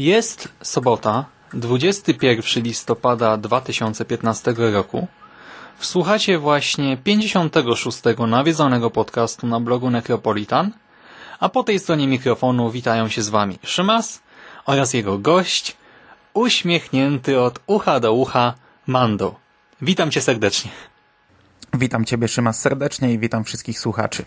Jest sobota, 21 listopada 2015 roku. Wsłuchacie właśnie 56. nawiedzonego podcastu na blogu Necropolitan, a po tej stronie mikrofonu witają się z Wami Szymas oraz jego gość, uśmiechnięty od ucha do ucha Mando. Witam Cię serdecznie. Witam Ciebie Szymas serdecznie i witam wszystkich słuchaczy.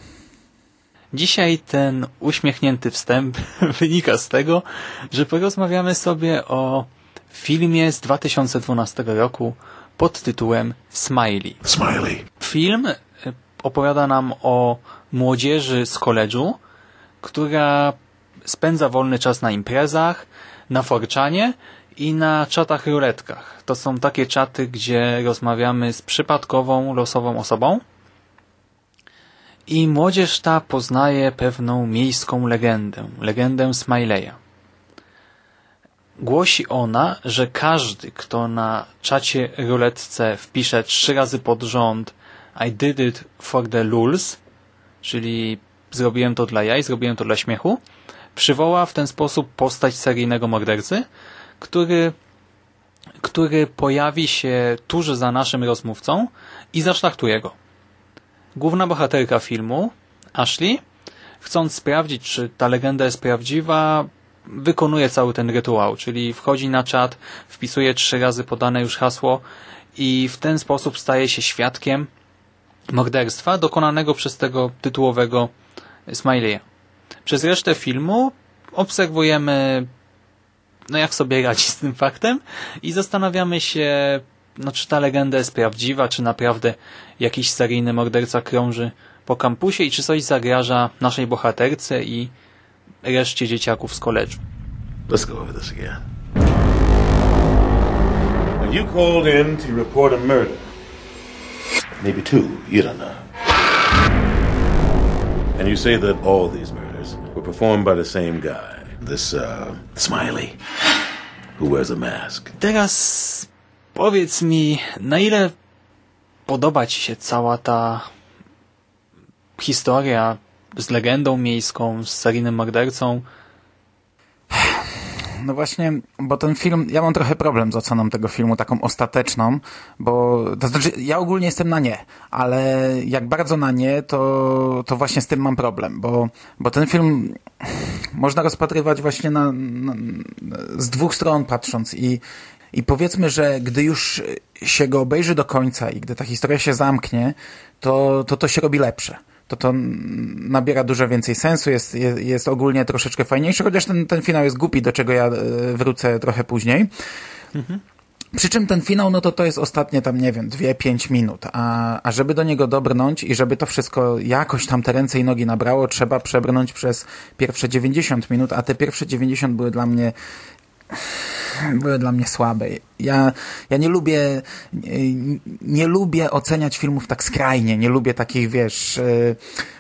Dzisiaj ten uśmiechnięty wstęp wynika z tego, że porozmawiamy sobie o filmie z 2012 roku pod tytułem Smiley. Smiley. Film e, opowiada nam o młodzieży z koledżu, która spędza wolny czas na imprezach, na forczanie i na czatach ruletkach. To są takie czaty, gdzie rozmawiamy z przypadkową, losową osobą i młodzież ta poznaje pewną miejską legendę, legendę Smileya. Głosi ona, że każdy, kto na czacie ruletce wpisze trzy razy pod rząd I did it for the lulz, czyli zrobiłem to dla jaj, zrobiłem to dla śmiechu, przywoła w ten sposób postać seryjnego mordercy, który, który pojawi się tuż za naszym rozmówcą i zaszlachtuje go. Główna bohaterka filmu, Ashley, chcąc sprawdzić, czy ta legenda jest prawdziwa, wykonuje cały ten rytuał, czyli wchodzi na czat, wpisuje trzy razy podane już hasło i w ten sposób staje się świadkiem morderstwa dokonanego przez tego tytułowego Smileya. Przez resztę filmu obserwujemy no jak sobie radzi z tym faktem i zastanawiamy się no czy ta legenda jest prawdziwa, czy naprawdę jakiś seryjny morderca krąży po kampusie i czy coś zagraża naszej bohaterce i reszcie dzieciaków z koledżu. Let's go over this again. You called in to report a murder. Maybe two, you don't know. And you say that all these murders were performed by the same guy, this uh, Smiley, who wears a mask. Teraz powiedz mi, na ile podoba Ci się cała ta historia z legendą miejską, z seryjnym mordercą? No właśnie, bo ten film, ja mam trochę problem z oceną tego filmu, taką ostateczną, bo, to znaczy, ja ogólnie jestem na nie, ale jak bardzo na nie, to, to właśnie z tym mam problem, bo, bo ten film można rozpatrywać właśnie na, na z dwóch stron patrząc i, i powiedzmy, że gdy już się go obejrzy do końca i gdy ta historia się zamknie, to to, to się robi lepsze to to nabiera dużo więcej sensu, jest, jest, jest ogólnie troszeczkę fajniejszy, chociaż ten, ten finał jest głupi, do czego ja e, wrócę trochę później. Mhm. Przy czym ten finał, no to to jest ostatnie tam, nie wiem, dwie, pięć minut, a, a żeby do niego dobrnąć i żeby to wszystko jakoś tam te ręce i nogi nabrało, trzeba przebrnąć przez pierwsze 90 minut, a te pierwsze 90 były dla mnie były dla mnie słabe. Ja, ja nie lubię nie, lubię oceniać filmów tak skrajnie, nie lubię takich, wiesz, e,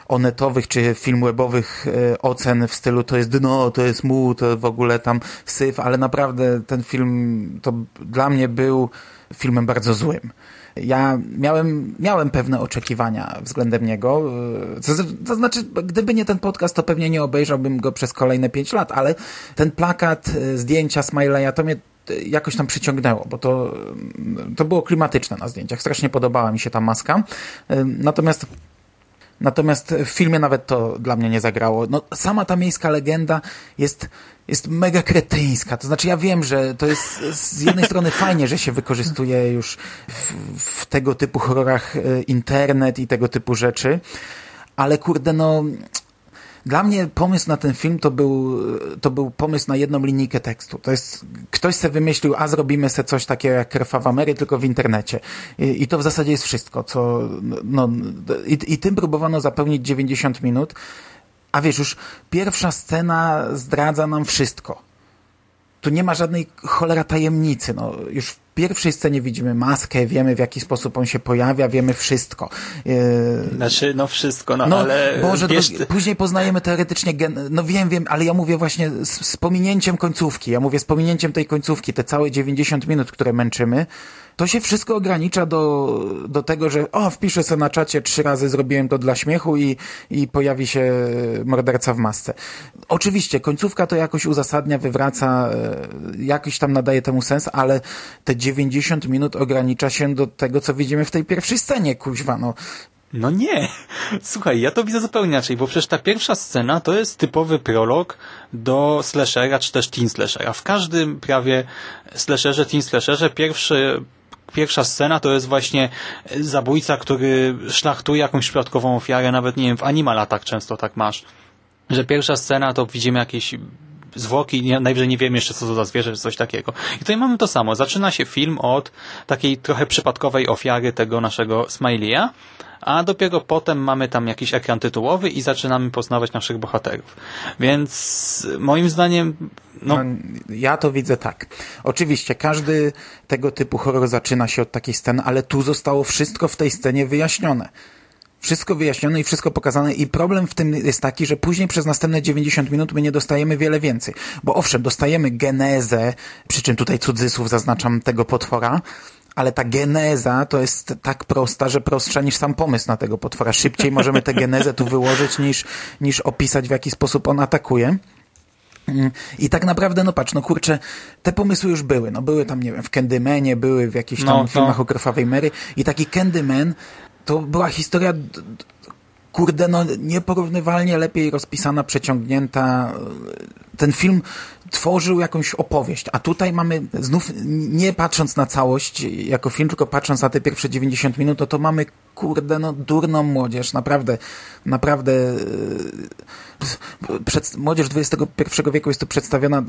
onetowych czy filmwebowych e, ocen w stylu to jest dno, to jest mu, to w ogóle tam syf, ale naprawdę ten film to dla mnie był filmem bardzo złym. Ja miałem, miałem pewne oczekiwania względem niego. To, to, znaczy, gdyby nie ten podcast, to pewnie nie obejrzałbym go przez kolejne pięć lat, ale ten plakat, e, zdjęcia Smileya, to mnie e, jakoś tam przyciągnęło, bo to, to było klimatyczne na zdjęciach. Strasznie podobała mi się ta maska. Natomiast Natomiast w filmie nawet to dla mnie nie zagrało. No, sama ta miejska legenda jest, jest mega kretyńska. To znaczy ja wiem, że to jest z jednej strony fajnie, że się wykorzystuje już w, w tego typu horrorach e, internet i tego typu rzeczy, ale kurde no dla mnie pomysł na ten film to był, to był pomysł na jedną linijkę tekstu. To jest, ktoś sobie wymyślił, a zrobimy sobie coś takiego jak Krwawa Mary, tylko w internecie. I, I, to w zasadzie jest wszystko, co, no, i, i tym próbowano zapełnić 90 minut. A wiesz, już pierwsza scena zdradza nam wszystko. Tu nie ma żadnej cholera tajemnicy. No, już pierwszej scenie widzimy maskę, wiemy w jaki sposób on się pojawia, wiemy wszystko. Yy... Znaczy, no wszystko, no, no ale... Boże, wiesz... to, później poznajemy teoretycznie, gen... no wiem, wiem, ale ja mówię właśnie z, z pominięciem końcówki, ja mówię z pominięciem tej końcówki, te całe 90 minut, które męczymy, to się wszystko ogranicza do, do tego, że o, wpiszę sobie na czacie trzy razy, zrobiłem to dla śmiechu i, i pojawi się morderca w masce. Oczywiście, końcówka to jakoś uzasadnia, wywraca, e, jakiś tam nadaje temu sens, ale te 90 minut ogranicza się do tego, co widzimy w tej pierwszej scenie, kuźwa, no. No nie. Słuchaj, ja to widzę zupełnie inaczej, bo przecież ta pierwsza scena to jest typowy prolog do slashera, czy też teen slashera. W każdym prawie slasherze, teen slasherze pierwszy pierwsza scena to jest właśnie zabójca, który szlachtuje jakąś przypadkową ofiarę, nawet nie wiem, w Animal tak często tak masz, że pierwsza scena to widzimy jakieś zwłoki, nie, najwyżej nie wiemy jeszcze co to za zwierzę, czy coś takiego. I tutaj mamy to samo. Zaczyna się film od takiej trochę przypadkowej ofiary tego naszego Smiley'a, a dopiero potem mamy tam jakiś ekran tytułowy i zaczynamy poznawać naszych bohaterów. Więc moim zdaniem no... no... ja to widzę tak. Oczywiście każdy tego typu horror zaczyna się od takiej sceny, ale tu zostało wszystko w tej scenie wyjaśnione wszystko wyjaśnione i wszystko pokazane i problem w tym jest taki, że później przez następne 90 minut my nie dostajemy wiele więcej. Bo owszem, dostajemy genezę, przy czym tutaj cudzysłów zaznaczam tego potwora, ale ta geneza to jest tak prosta, że prostsza niż sam pomysł na tego potwora. Szybciej możemy tę genezę tu wyłożyć niż, niż opisać w jaki sposób on atakuje. I tak naprawdę, no patrz, no kurczę, te pomysły już były. No były tam, nie wiem, w Candymanie, były w jakichś tam no, filmach o Krwawej Mary i taki Candyman to była historia kurde, no nieporównywalnie lepiej rozpisana, przeciągnięta. Ten film tworzył jakąś opowieść, a tutaj mamy znów, nie patrząc na całość jako film, tylko patrząc na te pierwsze 90 minut, to, to mamy kurde, no durną młodzież, naprawdę, naprawdę e, przed, młodzież XXI wieku jest tu przedstawiona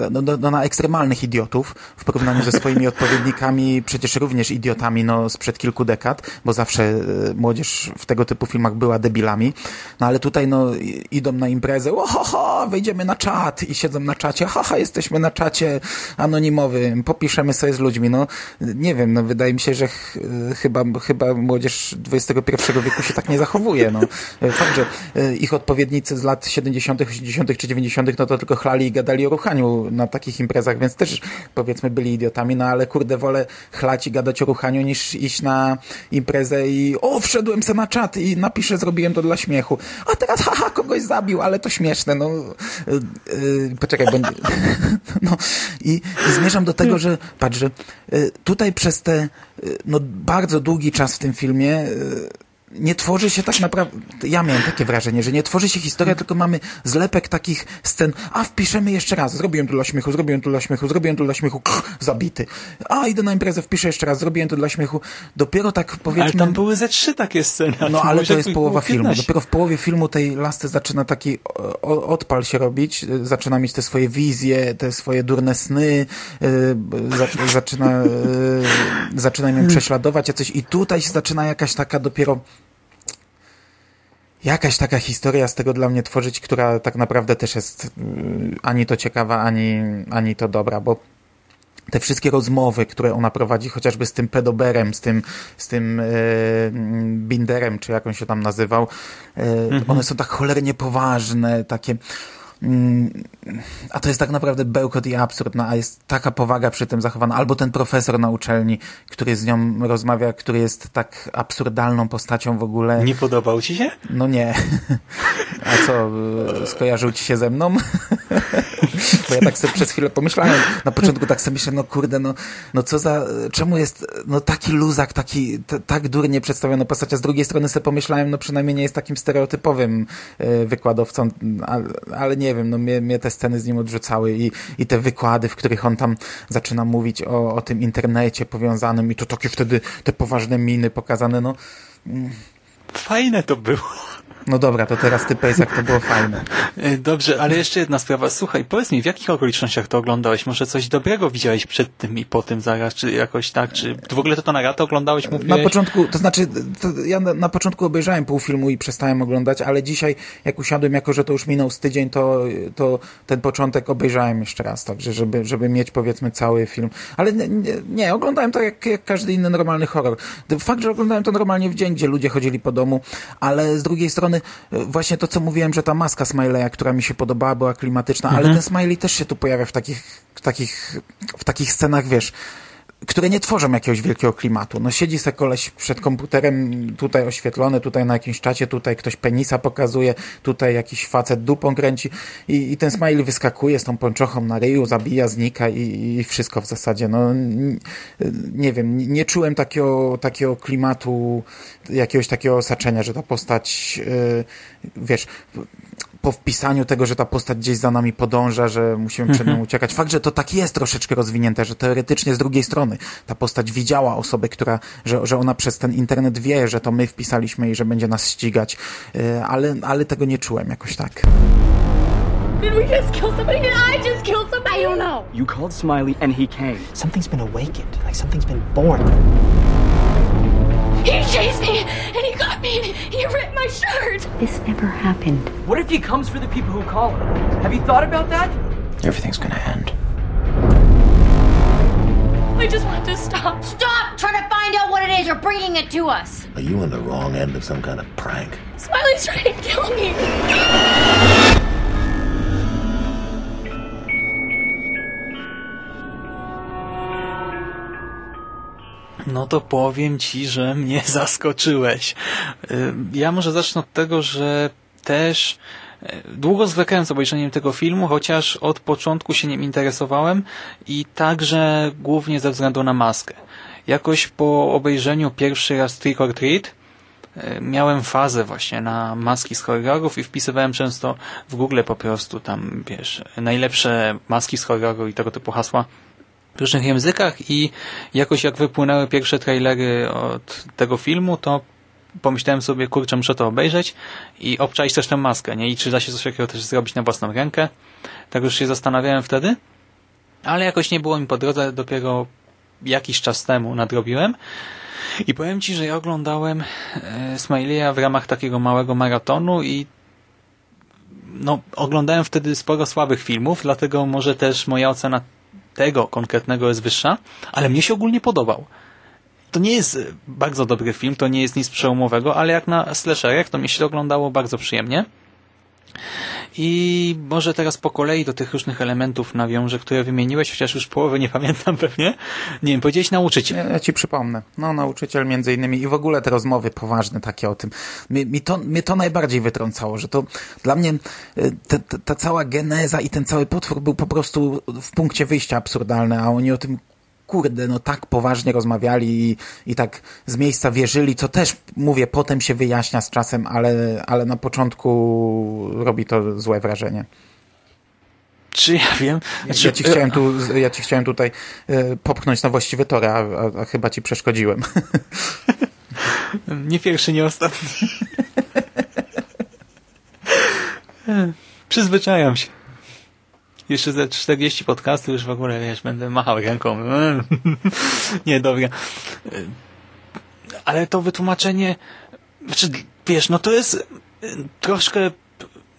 na ekstremalnych idiotów w porównaniu ze swoimi odpowiednikami, przecież również idiotami no, sprzed kilku dekad, bo zawsze e, młodzież w tego typu filmach była debilami, no ale tutaj no idą na imprezę, ohoho, wejdziemy na czat i siedzą na czacie, haha, jesteśmy na czacie anonimowym, popiszemy sobie z ludźmi, no nie wiem, no wydaje mi się, że ch chyba, chyba młodzież XXI wieku się tak nie zachowuje. No. Fakt, że e, ich odpowiednicy z lat 70., 80. czy 90., no to tylko chlali i gadali o ruchaniu na takich imprezach, więc też powiedzmy byli idiotami, no ale kurde, wolę chlać i gadać o ruchaniu niż iść na imprezę i o, wszedłem se na czat i napiszę, zrobiłem to dla śmiechu. A teraz haha, kogoś zabił, ale to śmieszne, no. Yy, poczekaj, bo... no i, i zmierzam do tego, że patrz, że yy, tutaj przez te no, bardzo długi czas w tym filmie nie tworzy się tak naprawdę, ja miałem takie wrażenie, że nie tworzy się historia, tylko mamy zlepek takich scen, a wpiszemy jeszcze raz, zrobiłem to dla śmiechu, zrobiłem to dla śmiechu, zrobiłem to dla śmiechu, zabity. A idę na imprezę, wpiszę jeszcze raz, zrobiłem to dla śmiechu. Dopiero tak powiedzmy... Ale tam były ze trzy takie sceny. No ale to jest połowa filmu. Dopiero w połowie filmu tej lasty zaczyna taki odpal się robić, zaczyna mieć te swoje wizje, te swoje durne sny, yy, zaczyna, yy, zaczyna mnie prześladować, coś i tutaj się zaczyna jakaś taka dopiero jakaś taka historia z tego dla mnie tworzyć, która tak naprawdę też jest mm, ani to ciekawa, ani, ani to dobra, bo te wszystkie rozmowy, które ona prowadzi, chociażby z tym pedoberem, z tym, z tym e, Binderem, czy jak on się tam nazywał, e, mhm. one są tak cholernie poważne, takie mm, a to jest tak naprawdę bełkot i absurd, no, a jest taka powaga przy tym zachowana. Albo ten profesor na uczelni, który z nią rozmawia, który jest tak absurdalną postacią w ogóle. Nie podobał ci się? No nie. A co, y, skojarzył ci się ze mną? Bo ja tak sobie przez chwilę pomyślałem, na początku tak sobie myślę, no kurde, no, no co za, czemu jest no taki luzak, taki, tak durnie przedstawiona postać, a z drugiej strony sobie pomyślałem, no przynajmniej nie jest takim stereotypowym y, wykładowcą, ale, ale nie wiem, no mnie, mnie te sceny z nim odrzucały i, i te wykłady, w których on tam zaczyna mówić o, o tym internecie powiązanym i to takie wtedy te poważne miny pokazane, no. Fajne to było. No dobra, to teraz ty jak to było fajne. E, Dobrze, ale jeszcze jedna sprawa. Słuchaj, powiedz mi, w jakich okolicznościach to oglądałeś? Może coś dobrego widziałeś przed tym i po tym zaraz, czy jakoś tak, czy w ogóle to to na ratę oglądałeś, mówiłeś? Na początku, to znaczy, to ja na, na początku obejrzałem pół filmu i przestałem oglądać, ale dzisiaj, jak usiadłem, jako że to już minął z tydzień, to, to ten początek obejrzałem jeszcze raz, także, żeby, żeby mieć, powiedzmy, cały film. Ale nie, nie, nie oglądałem to jak, jak każdy inny normalny horror. Fakt, że oglądałem to normalnie w dzień, gdzie ludzie chodzili po domu, ale z drugiej strony, właśnie to, co mówiłem, że ta maska Smileya, która mi się podobała, była klimatyczna, ale ten Smiley też się tu pojawia w takich, w takich, w takich scenach, wiesz, które nie tworzą jakiegoś wielkiego klimatu. No siedzi se koleś przed komputerem, tutaj oświetlony, tutaj na jakimś czacie, tutaj ktoś penisa pokazuje, tutaj jakiś facet dupą kręci i, i ten smiley wyskakuje z tą pończochą na ryju, zabija, znika i, i wszystko w zasadzie. No nie wiem, nie czułem takiego, takiego klimatu, jakiegoś takiego osaczenia, że ta postać, yy, wiesz, po wpisaniu tego, że ta postać gdzieś za nami podąża, że musimy przed nią uciekać. Fakt, że to tak jest troszeczkę rozwinięte, że teoretycznie z drugiej strony ta postać widziała osobę, która, że, że ona przez ten internet wie, że to my wpisaliśmy i że będzie nas ścigać, yy, ale, ale tego nie czułem jakoś tak. Did we just kill somebody? Did I just kill somebody? I don't know. You called Smiley and he came. Something's been awakened, like something's been born. He chased me and he got me and he ripped my shirt. This never happened. What if he comes for the people who call him? Have you thought about that? Everything's gonna end. I just want to stop. Stop trying to find out what it is. You're bringing it to us. Are you on the wrong end of some kind of prank? Smiley's trying to kill me. No to powiem ci, że mnie zaskoczyłeś. Y, Ja może zacznę od tego, że też y, długo zwlekałem z obejrzeniem tego filmu, chociaż od początku się nim interesowałem i także głównie ze względu na maskę. Jakoś po obejrzeniu pierwszy raz Trick or Treat y, miałem fazę właśnie na maski z horrorów i wpisywałem często w Google po prostu tam, wiesz, najlepsze maski z horroru i tego typu hasła różnych językach i jakoś jak wypłynęły pierwsze trailery od tego filmu, to pomyślałem sobie, kurczę, muszę to obejrzeć i obczaić też tę maskę, nie? I czy da się coś takiego też zrobić na własną rękę. Tak już się zastanawiałem wtedy, ale jakoś nie było mi po drodze, dopiero jakiś czas temu nadrobiłem. I powiem Ci, że ja oglądałem e, Smileya w ramach takiego małego maratonu i no, oglądałem wtedy sporo słabych filmów, dlatego może też moja ocena tego konkretnego jest wyższa, ale mnie się ogólnie podobał. To nie jest bardzo dobry film, to nie jest nic przełomowego, ale jak na slasherach, to mnie się oglądało bardzo przyjemnie. I może teraz po kolei do tych różnych elementów nawiążę, które wymieniłeś, chociaż już połowy nie pamiętam pewnie. Nie wiem, powiedziałeś nauczyciel. Ja, ja ci przypomnę. No, nauczyciel między innymi i w ogóle te rozmowy poważne takie o tym. Mi, mi to, mnie to najbardziej wytrącało, że to dla mnie y, ta, ta, ta cała geneza i ten cały potwór był po prostu w punkcie wyjścia absurdalny, a oni o tym kurde, no tak poważnie rozmawiali i, i tak z miejsca wierzyli, co też, mówię, potem się wyjaśnia z czasem, ale, ale na początku robi to złe wrażenie. Czy ja wiem? Znaczy, Ja ci chciałem, tu, ja ci chciałem tutaj e, popchnąć na właściwy tor, a, a, a chyba ci przeszkodziłem. Nie pierwszy, nie ostatni. Przyzwyczajam się. Jeszcze ze 40 podcastów już w ogóle, wiesz, będę machał ręką. Nie, dobra. Ale to wytłumaczenie, znaczy, wiesz, no to jest troszkę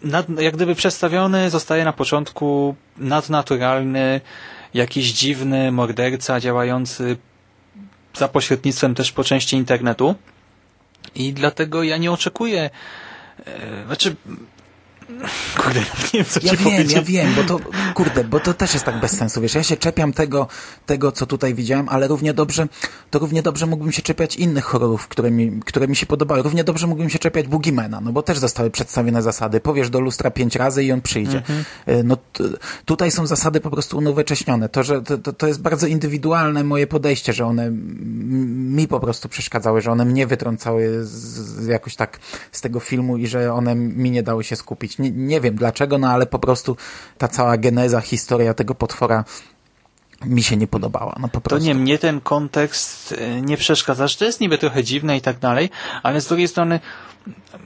nad, jak gdyby przedstawiony zostaje na początku nadnaturalny, jakiś dziwny morderca działający za pośrednictwem też po części internetu. I dlatego ja nie oczekuję, e, znaczy Kurde, nie wiem, co Ja ci wiem, powiedzieć. ja wiem, bo to, kurde, bo to też jest tak bez sensu, wiesz, ja się czepiam tego, tego, co tutaj widziałem, ale równie dobrze, to równie dobrze mógłbym się czepiać innych horrorów, które mi, które mi się podobały. Równie dobrze mógłbym się czepiać Boogiemana, no bo też zostały przedstawione zasady. Powiesz do lustra pięć razy i on przyjdzie. Y, No tutaj są zasady po prostu unowocześnione. To, że to, to, jest bardzo indywidualne moje podejście, że one mi po prostu przeszkadzały, że one mnie wytrącały z, jakoś tak z tego filmu i że one mi nie dały się skupić. Nie, nie wiem dlaczego, no ale po prostu ta cała geneza, historia tego potwora mi się nie podobała. No po To prostu. nie, mnie ten kontekst e, nie przeszkadza, że to jest niby trochę dziwne i tak dalej, ale z drugiej strony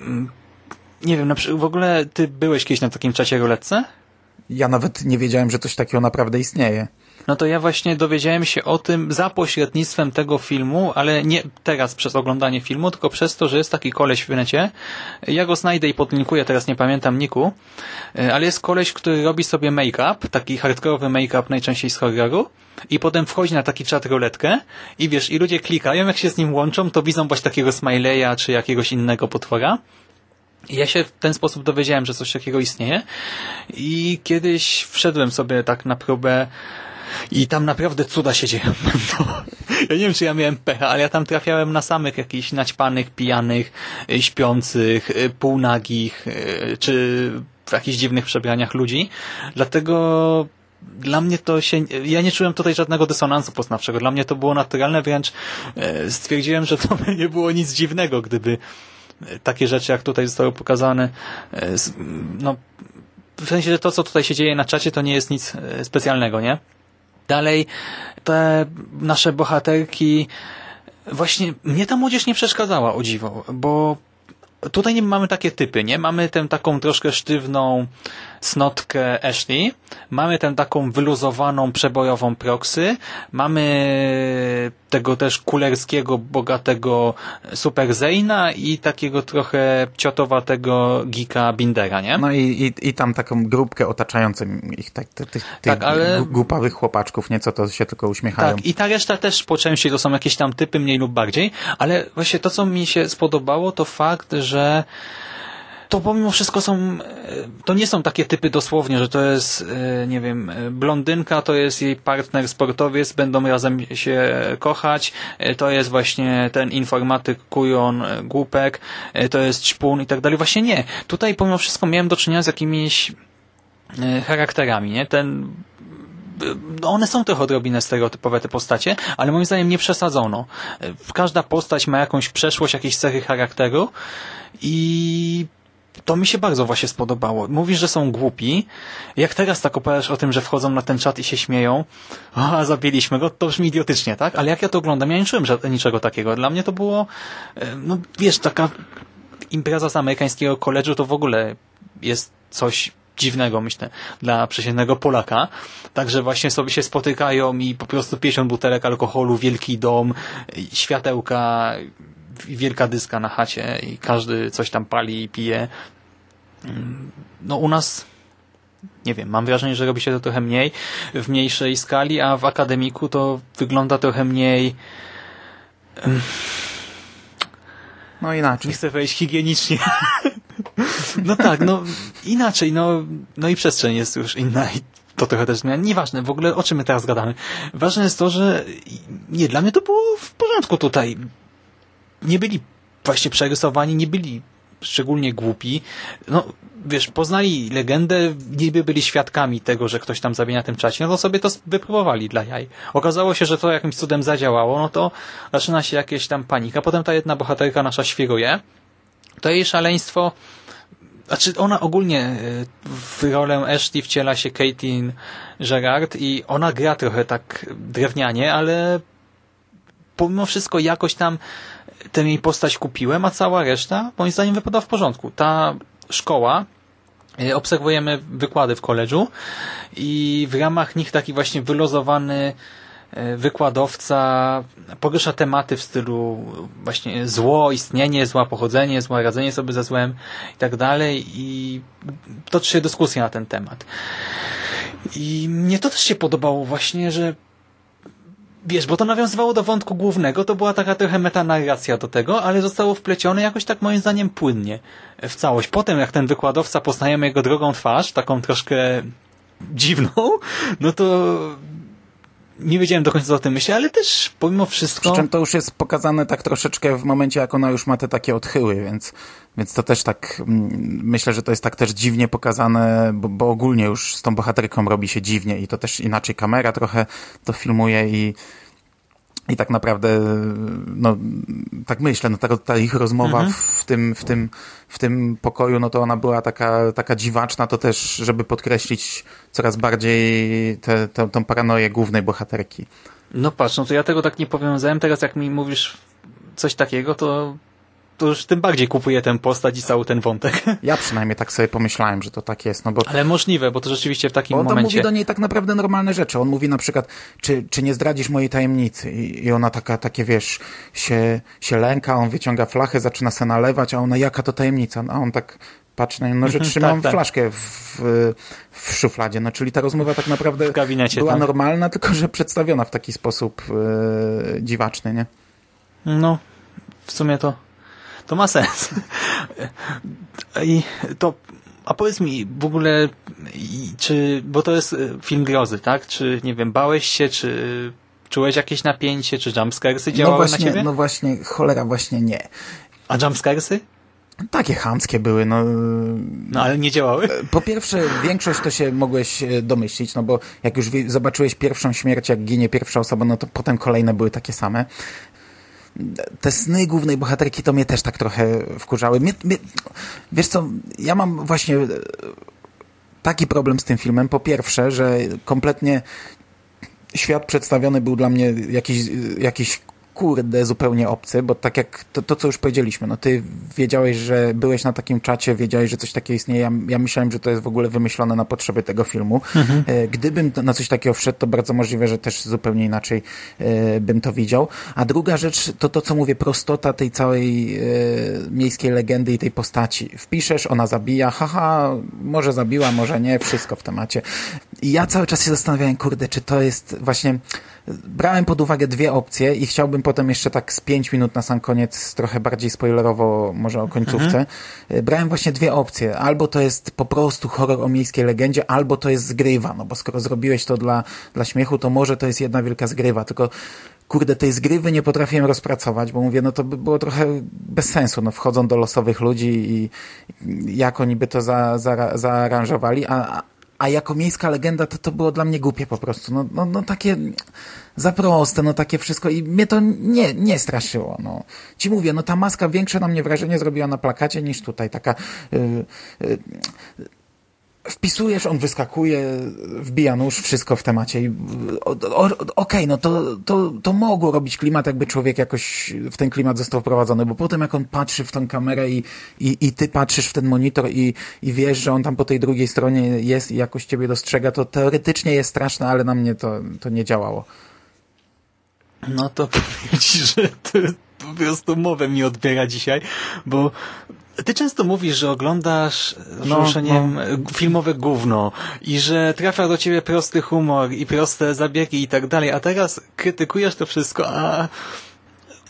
mm, nie wiem, w ogóle ty byłeś kiedyś na takim czacie roletce? Ja nawet nie wiedziałem, że coś takiego naprawdę istnieje. No to ja właśnie dowiedziałem się o tym za pośrednictwem tego filmu, ale nie teraz przez oglądanie filmu, tylko przez to, że jest taki koleś w necie. Ja go znajdę i podlinkuję, teraz nie pamiętam niku, e, ale jest koleś, który robi sobie make-up, taki hardkorowy make-up najczęściej z horroru i potem wchodzi na taki czat roletkę i wiesz, i ludzie klikają, jak się z nim łączą, to widzą właśnie takiego Smileya czy jakiegoś innego potwora. I Ja się w ten sposób dowiedziałem, że coś takiego istnieje i kiedyś wszedłem sobie tak na próbę i tam naprawdę cuda się dzieją. Ja nie wiem, czy ja miałem pecha, ale ja tam trafiałem na samych jakichś naćpanych, pijanych, y, śpiących, y, półnagich, y, czy w jakichś dziwnych przebraniach ludzi. Dlatego dla mnie to się, ja nie czułem tutaj żadnego dysonansu poznawczego. Dla mnie to było naturalne, wręcz stwierdziłem, że to nie było nic dziwnego, gdyby takie rzeczy, jak tutaj zostały pokazane, no, w sensie, że to, co tutaj się dzieje na czacie, to nie jest nic specjalnego, nie? Dalej, te nasze bohaterki, właśnie mnie ta młodzież nie przeszkadzała, o dziwo, bo tutaj nie mamy takie typy, nie? Mamy tę taką troszkę sztywną snotkę Ashley, mamy tę taką wyluzowaną, przebojową proxy, mamy tego też kulerskiego, bogatego Super Zeyna i takiego trochę ciotowatego geeka Bindera, nie? No i, i, i tam taką grupkę otaczającą ich, tak, tych, tych, Tak, ale- głupawych chłopaczków, nieco to się tylko uśmiechają. Tak, i ta reszta też po części to są jakieś tam typy mniej lub bardziej, ale właśnie to, co mi się spodobało, to fakt, że to pomimo wszystko są, e, to nie są takie typy dosłownie, że to jest, e, nie wiem, e, blondynka, to jest jej partner sportowiec, będą razem się kochać, to jest właśnie ten informatyk, kujon, głupek, to jest ćpun i tak dalej. Właśnie nie. Tutaj pomimo wszystko miałem do czynienia z jakimiś charakterami, nie? Ten one są trochę odrobinę stereotypowe, te postacie, ale moim zdaniem nie przesadzono. Każda postać ma jakąś przeszłość, jakieś cechy charakteru i to mi się bardzo właśnie spodobało. Mówisz, że są głupi. Jak teraz tak opowiadasz o tym, że wchodzą na ten czat i się śmieją, a zabiliśmy go, to brzmi idiotycznie, tak? Ale jak ja to oglądam, ja nie czułem niczego takiego. Dla mnie to było, e, no wiesz, taka impreza z amerykańskiego koledżu to w ogóle jest coś dziwnego, myślę, dla przeciętnego Polaka. Także właśnie sobie się spotykają i po prostu 50 butelek alkoholu, wielki dom, światełka, wielka dyska na chacie i każdy coś tam pali i pije. No u nas nie wiem, mam wrażenie, że robi się to trochę mniej, w mniejszej skali, a w akademiku to wygląda trochę mniej No inaczej. nie chcę wejść higienicznie. No tak, no inaczej, no, no i przestrzeń jest już inna i to trochę też zmienia. Nieważne, w ogóle o czym my teraz gadamy. Ważne jest to, że nie, dla mnie to było w porządku tutaj. Nie byli właśnie przerysowani, nie byli szczególnie głupi. No, wiesz, poznali legendę, niby byli świadkami tego, że ktoś tam zabija na tym czacie, no to sobie to wypróbowali dla jaj. Okazało się, że to jakimś cudem zadziałało, no to zaczyna się jakieś tam panika. Potem ta jedna bohaterka nasza świruje. To jej szaleństwo znaczy ona ogólnie y, w rolę Ashley wciela się Caitlin Gerard i ona gra trochę tak drewnianie, ale pomimo wszystko jakoś tam tę jej postać kupiłem, a cała reszta moim zdaniem wypada w porządku. Ta szkoła y, obserwujemy wykłady w koledżu i w ramach nich taki właśnie wylozowany y, wykładowca porusza tematy w stylu właśnie zło, istnienie, zła pochodzenie, zła radzenie sobie ze złem i tak dalej i toczy się dyskusja na ten temat. I mnie to też się podobało właśnie, że wiesz, bo to nawiązywało do wątku głównego, to była taka trochę metanarracja do tego, ale zostało wplecione jakoś tak moim zdaniem płynnie w całość. Potem jak ten wykładowca poznajemy jego drogą twarz, taką troszkę dziwną, no to nie wiedziałem do końca co o tym myślę, ale też pomimo wszystko... Przy czym to już jest pokazane tak troszeczkę w momencie, jak ona już ma te takie odchyły, więc, więc to też tak, mm, myślę, że to jest tak też dziwnie pokazane, bo, bo ogólnie już z tą bohaterką robi się dziwnie i to też inaczej kamera trochę to filmuje i i tak naprawdę, no, tak myślę, no ta, ta ich rozmowa Mhm. w, tym, w, tym, w tym pokoju, no to ona była taka, taka dziwaczna, to też, żeby podkreślić coraz bardziej tę tę tą paranoję głównej bohaterki. No patrz, no to ja tego tak nie powiązałem. Teraz jak mi mówisz coś takiego, to, to już tym bardziej kupuję tę postać i cały ten wątek. Ja przynajmniej tak sobie pomyślałem, że to tak jest, no bo Ale możliwe, bo to rzeczywiście w takim Bo on momencie... mówi do niej tak naprawdę normalne rzeczy. On mówi na przykład, czy, czy nie zdradzisz mojej tajemnicy? I, ona taka, takie, wiesz, się, się lęka, on wyciąga flachę, zaczyna se nalewać, a ona, jaka to tajemnica? A on tak patrzy na nią, no, że trzymam tak, tak. flaszkę w, w szufladzie. No, czyli ta rozmowa tak naprawdę była tak. normalna, tylko że przedstawiona w taki sposób e, dziwaczny, nie? No, w sumie to, to ma sens. I to, a powiedz mi w ogóle, czy, bo to jest e, film grozy, tak? Czy, nie wiem, bałeś się, czy czułeś jakieś napięcie, czy jumpscaresy No działały na właśnie, ciebie? no właśnie, cholera, właśnie nie. A jumpscaresy? Takie chamskie były, no No ale nie działały? Po pierwsze, większość to się mogłeś e, domyślić, no bo jak już zobaczyłeś pierwszą śmierć, jak ginie pierwsza osoba, no to potem kolejne były takie same. Te sny głównej bohaterki to mnie też tak trochę wkurzały. Mnie, mnie, wiesz co, ja mam właśnie e, taki problem z tym filmem. Po pierwsze, że kompletnie świat przedstawiony był dla mnie jakiś, jakiś kurde zupełnie obcy, bo tak jak to, to, co już powiedzieliśmy, no ty wiedziałeś, że byłeś na takim czacie, wiedziałeś, że coś takiego istnieje, ja, ja myślałem, że to jest w ogóle wymyślone na potrzeby tego filmu. E, Gdybym na coś takiego wszedł, to bardzo możliwe, że też zupełnie inaczej e, bym to widział. A druga rzecz, to to, co mówię, prostota tej całej e, miejskiej legendy i tej postaci. Wpiszesz, ona zabija, haha, może zabiła, może nie, wszystko w temacie. I ja cały czas się zastanawiałem, kurde, czy to jest właśnie... Brałem pod uwagę dwie opcje i chciałbym potem jeszcze tak z pięć minut na sam koniec, trochę bardziej spoilerowo może o końcówce. E, Brałem właśnie dwie opcje. Albo to jest po prostu horror o miejskiej legendzie, albo to jest zgrywa, no bo skoro zrobiłeś to dla, dla śmiechu, to może to jest jedna wielka zgrywa, tylko kurde, tej zgrywy nie potrafiłem rozpracować, bo mówię, no to by było trochę bez sensu, no wchodzą do losowych ludzi i jak oni by to za, za, zaaranżowali, a, a jako miejska legenda to, to było dla mnie głupie po prostu, no, no, no takie za proste, no takie wszystko i mnie to nie, nie straszyło, no. Ci mówię, no ta maska większe na mnie wrażenie zrobiła na plakacie niż tutaj, taka y, y, wpisujesz, on wyskakuje, wbija nóż, wszystko w temacie. Okej, no to, to, to mogło robić klimat, jakby człowiek jakoś w ten klimat został wprowadzony, bo potem jak on patrzy w tą kamerę i, i, i ty patrzysz w ten monitor i, i wiesz, że on tam po tej drugiej stronie jest i jakoś ciebie dostrzega, to teoretycznie jest straszne, ale na mnie to, to nie działało. No to powiem ci, że to po prostu mowę mi odbiera dzisiaj, bo ty często mówisz, że oglądasz No, przeproszeniem filmowe gówno i że trafia do ciebie prosty humor i proste zabiegi i tak dalej, a teraz krytykujesz to wszystko, a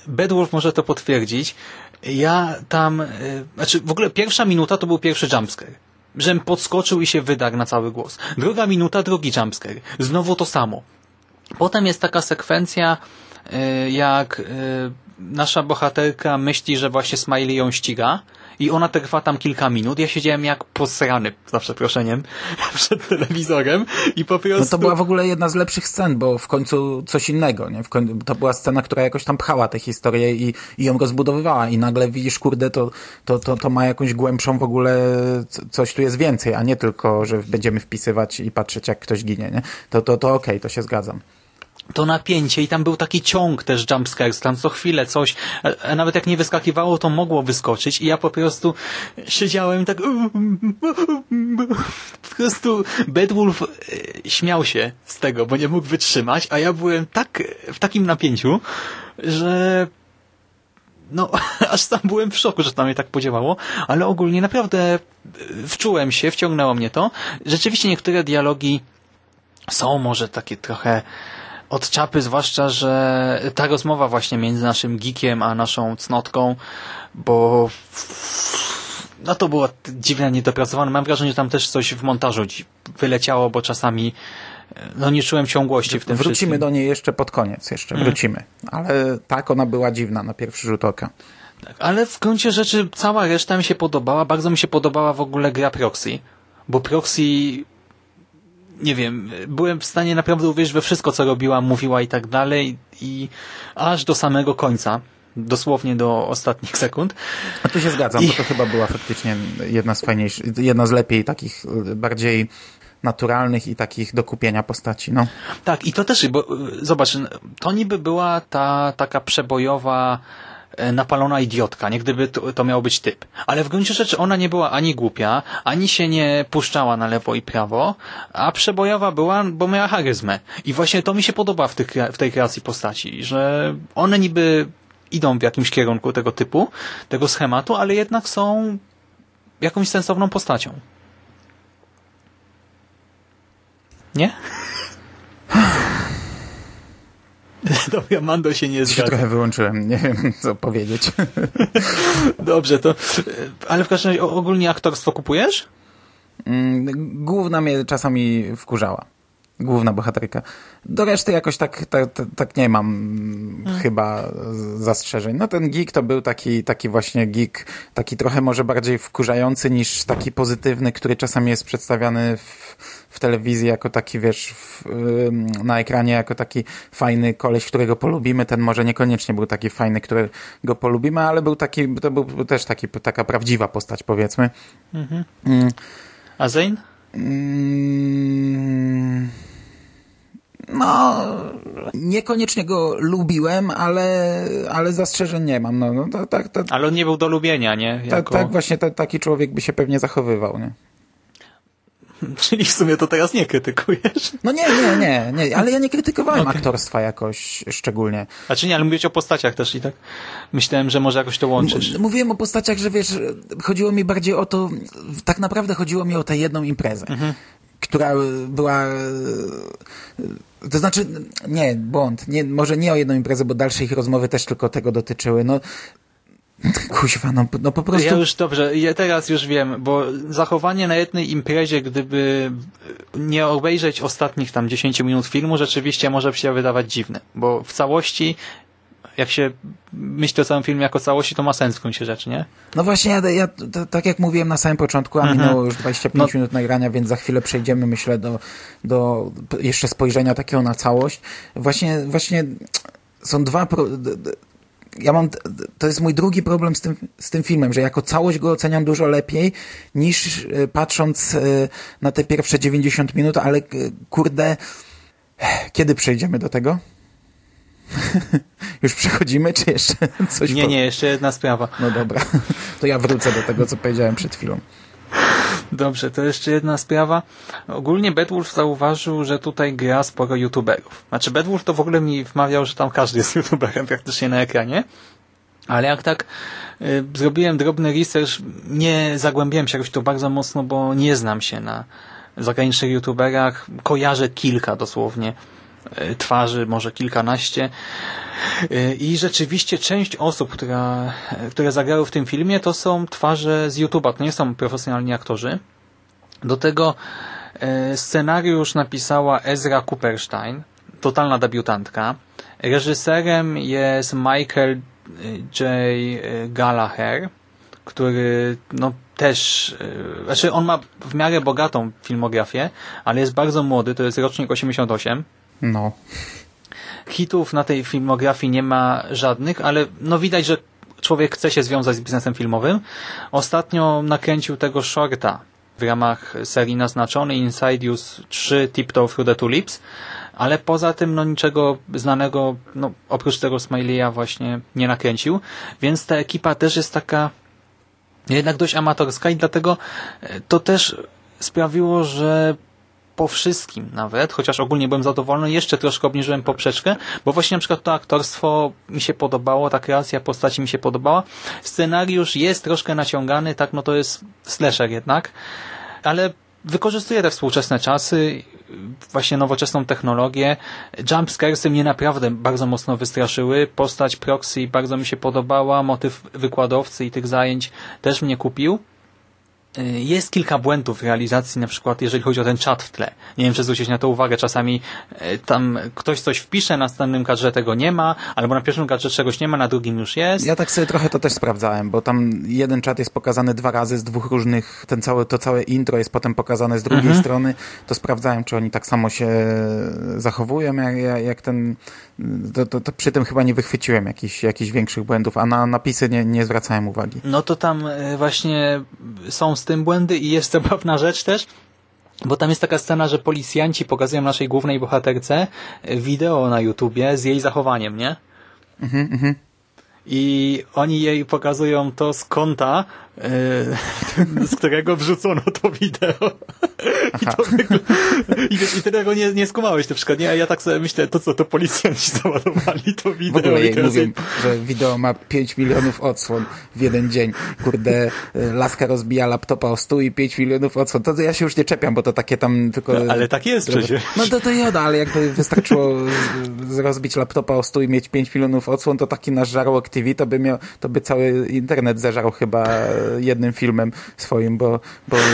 Bedwolf może to potwierdzić. Ja tam, y, znaczy w ogóle pierwsza minuta to był pierwszy jumpscare. Żem podskoczył i się wydarł na cały głos. Druga minuta, drugi jumpscare. Znowu to samo. Potem jest taka sekwencja, y, jak y, nasza bohaterka myśli, że właśnie Smiley ją ściga i ona trwa tam kilka minut. Ja siedziałem jak posrany, za przeproszeniem, przed telewizorem i po prostu... No to była w ogóle jedna z lepszych scen, bo w końcu coś innego, nie? W koń... To była scena, która jakoś tam pchała tę historię i, i ją rozbudowywała i nagle widzisz, kurde, to, to, to, to ma jakąś głębszą w ogóle, coś tu jest więcej, a nie tylko, że będziemy wpisywać i patrzeć, jak ktoś ginie, nie? To, to, to okej, to się zgadzam. To napięcie i tam był taki ciąg też jumpscares, tam co chwilę coś, a nawet jak nie wyskakiwało, to mogło wyskoczyć i ja po prostu siedziałem i tak po prostu Bedwulf e, śmiał się z tego, bo nie mógł wytrzymać, a ja byłem tak w takim napięciu, że no, aż sam byłem w szoku, że to mnie tak podziałało, ale ogólnie naprawdę e, wczułem się, wciągnęło mnie to. Rzeczywiście niektóre dialogi są może takie trochę od czapy, zwłaszcza, że ta rozmowa właśnie między naszym geekiem a naszą cnotką, bo no to było dziwnie niedopracowane. Mam wrażenie, że tam też coś w montażu wyleciało, bo czasami no nie czułem ciągłości w tym Wrócimy wszystkim. do niej jeszcze pod koniec, jeszcze Mm. wrócimy. Ale tak, ona była dziwna na pierwszy rzut oka. Tak, ale w gruncie rzeczy cała reszta mi się podobała. Bardzo mi się podobała w ogóle gra Proxy, bo Proxy nie wiem, byłem w stanie naprawdę uwierzyć we wszystko, co robiła, mówiła i tak dalej i aż do samego końca, dosłownie do ostatnich sekund. A tu się zgadzam, I- bo to chyba była faktycznie jedna z fajniejszych, jedna z lepiej takich bardziej naturalnych i takich do kupienia postaci. No. Tak, i to też, bo zobacz, to niby była ta taka przebojowa napalona idiotka, nie gdyby to, to miał być typ. Ale w gruncie rzeczy ona nie była ani głupia, ani się nie puszczała na lewo i prawo, a przebojowa była, bo miała charyzmę. I właśnie to mi się podoba w, tych, w tej kreacji postaci, że one niby idą w jakimś kierunku tego typu, tego schematu, ale jednak są jakąś sensowną postacią. Nie? Dobra, Mando się nie Się zgadza. trochę wyłączyłem, nie wiem co powiedzieć. Dobrze, to... Ale w każdym razie ogólnie aktorstwo kupujesz? Mm, Główna mnie czasami wkurzała. Główna bohaterka. Do reszty jakoś tak, tak, tak, tak nie mam mm, chyba zastrzeżeń. No ten geek to był taki, taki właśnie geek, taki trochę może bardziej wkurzający niż taki pozytywny, który czasami jest przedstawiany w, w telewizji jako taki, wiesz, w, na ekranie jako taki fajny koleś, którego polubimy. Ten może niekoniecznie był taki fajny, którego polubimy, ale był taki, to był też taki, taka prawdziwa postać, powiedzmy. A Zane? Mm, No, niekoniecznie go lubiłem, ale, ale zastrzeżeń nie mam. No, no to, tak, to, Ale on nie był do lubienia, nie? tak, Jako... tak właśnie ta, taki człowiek by się pewnie zachowywał. Nie? Czyli w sumie to teraz nie krytykujesz. No nie, nie, nie, nie, ale ja nie krytykowałem Okej. aktorstwa jakoś szczególnie. Znaczy nie, ale mówić o postaciach też i tak myślałem, że może jakoś to łączysz. M- Mówiłem o postaciach, że wiesz, chodziło mi bardziej o to, tak naprawdę chodziło mi o tę jedną imprezę, która była, to znaczy, nie, błąd, nie, może nie o jedną imprezę, bo dalsze ich rozmowy też tylko tego dotyczyły, no, kuźwa, no, no po prostu... Ja już dobrze, ja teraz już wiem, bo zachowanie na jednej imprezie, gdyby nie obejrzeć ostatnich tam 10 minut filmu, rzeczywiście może się wydawać dziwne, bo w całości, jak się myśli o całym filmie jako całości, to ma sens w gruncie rzeczy, nie? No właśnie, ja, ja to, tak jak mówiłem na samym początku, a Mhm. minęło już 25 minut nagrania, więc za chwilę przejdziemy, myślę, do, do jeszcze spojrzenia takiego na całość. Właśnie, właśnie są dwa... Ja mam, to jest mój drugi problem z tym, z tym filmem, że jako całość go oceniam dużo lepiej niż e, patrząc e, na te pierwsze 90 minut, ale e, kurde, kiedy przejdziemy do tego? Już przechodzimy, czy jeszcze coś Nie, po- nie, jeszcze jedna sprawa. no dobra, to ja wrócę do tego, co powiedziałem przed chwilą. Dobrze, to jeszcze jedna sprawa. Ogólnie Bedwulf zauważył, że tutaj gra sporo youtuberów. Znaczy Bedwulf to w ogóle mi wmawiał, że tam każdy jest youtuberem praktycznie na ekranie. Ale jak tak y, zrobiłem drobny research, nie zagłębiłem się jakoś to bardzo mocno, bo nie znam się na zagranicznych youtuberach. Kojarzę kilka dosłownie twarzy, może kilkanaście. Y, I rzeczywiście część osób, która, które zagrały w tym filmie, to są twarze z YouTube'a, to nie są profesjonalni aktorzy. Do tego e, scenariusz napisała Ezra Cooperstein, totalna debiutantka. Reżyserem jest Michael e, J. Gallagher, który no też, e, znaczy on ma w miarę bogatą filmografię, ale jest bardzo młody, to jest rocznik 88. No. Hitów na tej filmografii nie ma żadnych, ale no widać, że człowiek chce się związać z biznesem filmowym. Ostatnio nakręcił tego shorta w ramach serii naznaczonej Insidious 3 Tiptoe Through the Tulips, ale poza tym no niczego znanego, no oprócz tego Smiley'a właśnie nie nakręcił, więc ta ekipa też jest taka jednak dość amatorska i dlatego e, to też sprawiło, że po wszystkim nawet, chociaż ogólnie byłem zadowolony, jeszcze troszkę obniżyłem poprzeczkę, bo właśnie na przykład to aktorstwo mi się podobało, ta kreacja postaci mi się podobała. Scenariusz jest troszkę naciągany, tak, no to jest slasher jednak, ale wykorzystuje te współczesne czasy właśnie nowoczesną technologię. Jumpscaresy mnie naprawdę bardzo mocno wystraszyły. Postać Proxy bardzo mi się podobała, motyw wykładowcy i tych zajęć też mnie kupił. Y, Jest kilka błędów w realizacji, na przykład jeżeli chodzi o ten czat w tle. Nie wiem, czy zwrócić na to uwagę. Czasami y, tam ktoś coś wpisze, na następnym kadrze tego nie ma, albo na pierwszym kadrze czegoś nie ma, na drugim już jest. Ja tak sobie trochę to też sprawdzałem, bo tam jeden czat jest pokazany dwa razy z dwóch różnych, ten cały, to całe intro jest potem pokazane z drugiej Mhm. strony, to sprawdzałem, czy oni tak samo się zachowują, jak, jak- jak ten, to, to, to przy tym chyba nie wychwyciłem jakichś, jakichś większych błędów, a na napisy nie, nie zwracałem uwagi. No to tam y, właśnie są z tym błędy i jest zabawna rzecz też, bo tam jest taka scena, że policjanci pokazują naszej głównej bohaterce y, wideo na YouTubie z jej zachowaniem, nie? I oni jej pokazują to z konta, y, z którego wrzucono to wideo. I, to I, I ty tego nie, nie skumałeś na przykład, nie? A ja tak sobie myślę, to co, to policjanci załadowali to W wideo. ogóle i teraz jej- że wideo ma 5 milionów odsłon w jeden dzień. Kurde, y, laska rozbija laptopa o stół i 5 milionów odsłon. To ja się już nie czepiam, bo to takie tam tylko... No, ale tak jest przecież. No to, to joda, ale jakby wystarczyło z- rozbić laptopa o stół i mieć 5 milionów odsłon, to taki nasz żarłok TV to by miał, to by cały internet zeżarł chyba jednym filmem swoim, bo, bo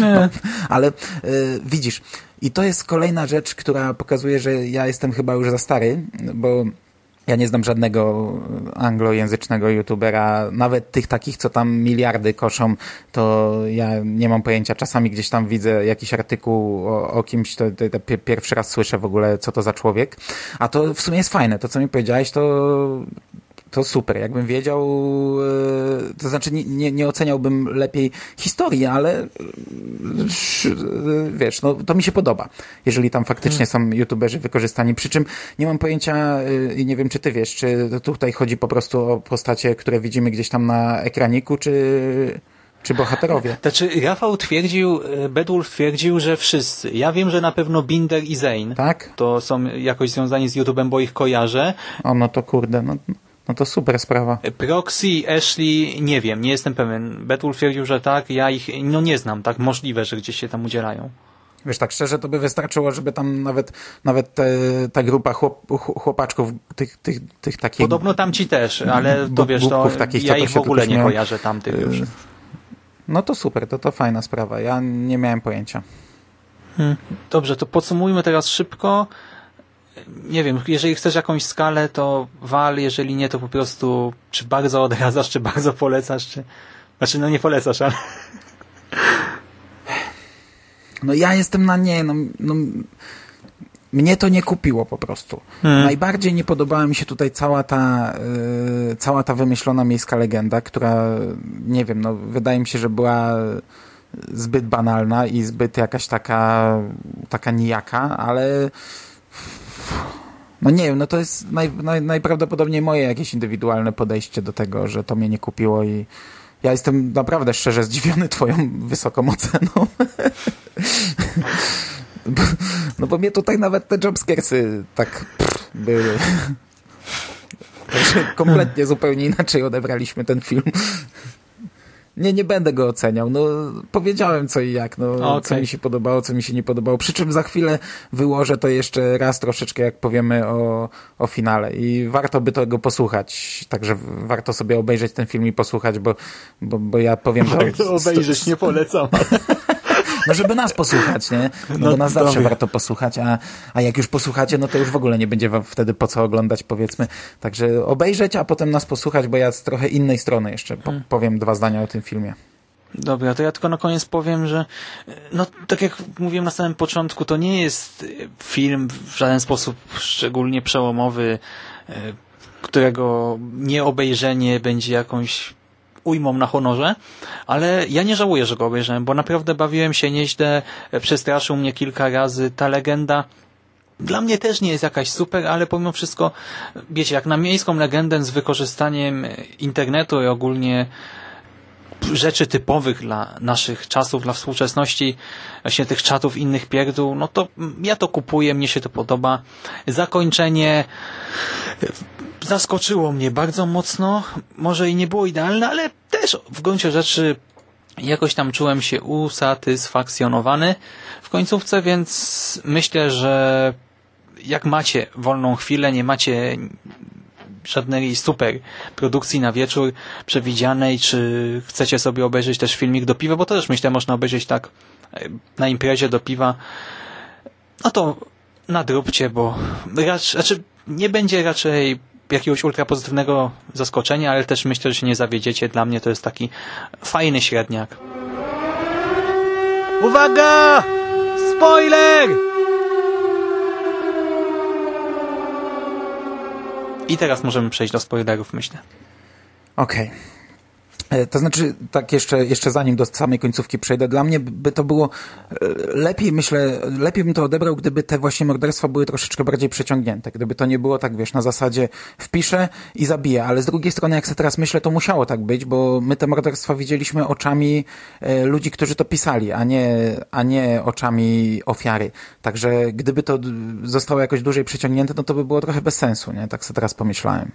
Nie. ale y, widzisz, i to jest kolejna rzecz, która pokazuje, że ja jestem chyba już za stary, bo ja nie znam żadnego anglojęzycznego youtubera, nawet tych takich, co tam miliardy koszą, to ja nie mam pojęcia. Czasami gdzieś tam widzę jakiś artykuł o, o kimś, to, to, to pi- pierwszy raz słyszę w ogóle, co to za człowiek. A to w sumie jest fajne. To, co mi powiedziałeś, to to super. Jakbym wiedział, e, to znaczy nie, nie, oceniałbym lepiej historii, ale e, e, wiesz, no to mi się podoba, jeżeli tam faktycznie są youtuberzy wykorzystani. Przy czym nie mam pojęcia i nie wiem, czy ty wiesz, czy tutaj chodzi po prostu o postacie, które widzimy gdzieś tam na ekraniku, czy, czy bohaterowie. Znaczy, Rafał twierdził, Bedwulf twierdził, że wszyscy. Ja wiem, że na pewno Binder i Zane Tak? to są jakoś związani z YouTube'em, bo ich kojarzę. O, no to kurde, no, no to super sprawa. Proxy Ashley, nie wiem, nie jestem pewien. Bedwulf twierdził, że tak, ja ich no nie znam, tak możliwe, że gdzieś się tam udzielają. Wiesz, tak szczerze, to by wystarczyło, żeby tam nawet, nawet te, ta grupa chłop, ch- chłopaczków, tych, tych, tych takich... Podobno tamci też, ale to wiesz, to takich, co ja to ich w ogóle nie kojarzę tamtych już. Y, No to super, to to fajna sprawa. Ja nie miałem pojęcia. Dobrze, to podsumujmy teraz szybko. Nie wiem, jeżeli chcesz jakąś skalę, to wal, jeżeli nie, to po prostu czy bardzo odradzasz, czy bardzo polecasz, czy... Znaczy, no nie polecasz, ale... No ja jestem na nie, no, no mnie to nie kupiło po prostu. Najbardziej nie podobała mi się tutaj cała ta, y, cała ta wymyślona miejska legenda, która, nie wiem, no wydaje mi się, że była zbyt banalna i zbyt jakaś taka, taka nijaka, ale no nie wiem, no to jest naj, naj, najprawdopodobniej moje jakieś indywidualne podejście do tego, że to mnie nie kupiło i ja jestem naprawdę szczerze zdziwiony twoją wysoką oceną. No bo mnie tutaj nawet te jumpscaresy tak pff, były. Także kompletnie zupełnie inaczej odebraliśmy ten film. Nie, nie będę go oceniał. No, powiedziałem co i jak, no, co Okej. mi się podobało, co mi się nie podobało. Przy czym za chwilę wyłożę to jeszcze raz troszeczkę, jak powiemy o, o finale. I warto by tego posłuchać. Także warto sobie obejrzeć ten film i posłuchać, bo, bo, bo ja powiem to... Warto obejrzeć, nie polecam. No żeby nas posłuchać, nie? No, No bo nas zawsze warto posłuchać, a, a jak już posłuchacie, no to już w ogóle nie będzie wam wtedy po co oglądać, powiedzmy. Także obejrzeć, a potem nas posłuchać, bo ja z trochę innej strony jeszcze po, powiem dwa zdania o tym filmie. Dobra, to ja tylko na koniec powiem, że no tak jak mówiłem na samym początku, to nie jest film w żaden sposób szczególnie przełomowy, e, którego nieobejrzenie będzie jakąś ujmą na honorze, ale ja nie żałuję, że go obejrzałem, bo naprawdę bawiłem się nieźle, e, przestraszył mnie kilka razy. Ta legenda dla mnie też nie jest jakaś super, ale pomimo wszystko, wiecie, jak na miejską legendę z wykorzystaniem e, internetu i ogólnie rzeczy typowych dla naszych czasów, dla współczesności, właśnie tych czatów innych pierdół, no to ja to kupuję, mnie się to podoba. Zakończenie zaskoczyło mnie bardzo mocno, może i nie było idealne, ale też w gruncie rzeczy jakoś tam czułem się usatysfakcjonowany w końcówce, więc myślę, że jak macie wolną chwilę, nie macie żadnej super produkcji na wieczór przewidzianej, czy chcecie sobie obejrzeć też filmik do piwa, bo to też myślę można obejrzeć tak e, na imprezie do piwa, no to nadróbcie, bo raczej, znaczy nie będzie raczej jakiegoś ultra pozytywnego zaskoczenia, ale też myślę, że się nie zawiedziecie. Dla mnie to jest taki fajny średniak. Uwaga! Spoiler! I teraz możemy przejść do spoilerów, myślę. Okej. E, To znaczy, tak jeszcze, jeszcze zanim do samej końcówki przejdę, dla mnie by to było e, lepiej, myślę, lepiej bym to odebrał, gdyby te właśnie morderstwa były troszeczkę bardziej przeciągnięte. Gdyby to nie było tak, wiesz, na zasadzie wpiszę i zabiję, ale z drugiej strony, jak sobie teraz myślę, to musiało tak być, bo my te morderstwa widzieliśmy oczami e, ludzi, którzy to pisali, a nie, a nie oczami ofiary. Także gdyby to zostało jakoś dłużej przeciągnięte, no to by było trochę bez sensu, nie? Tak sobie teraz pomyślałem.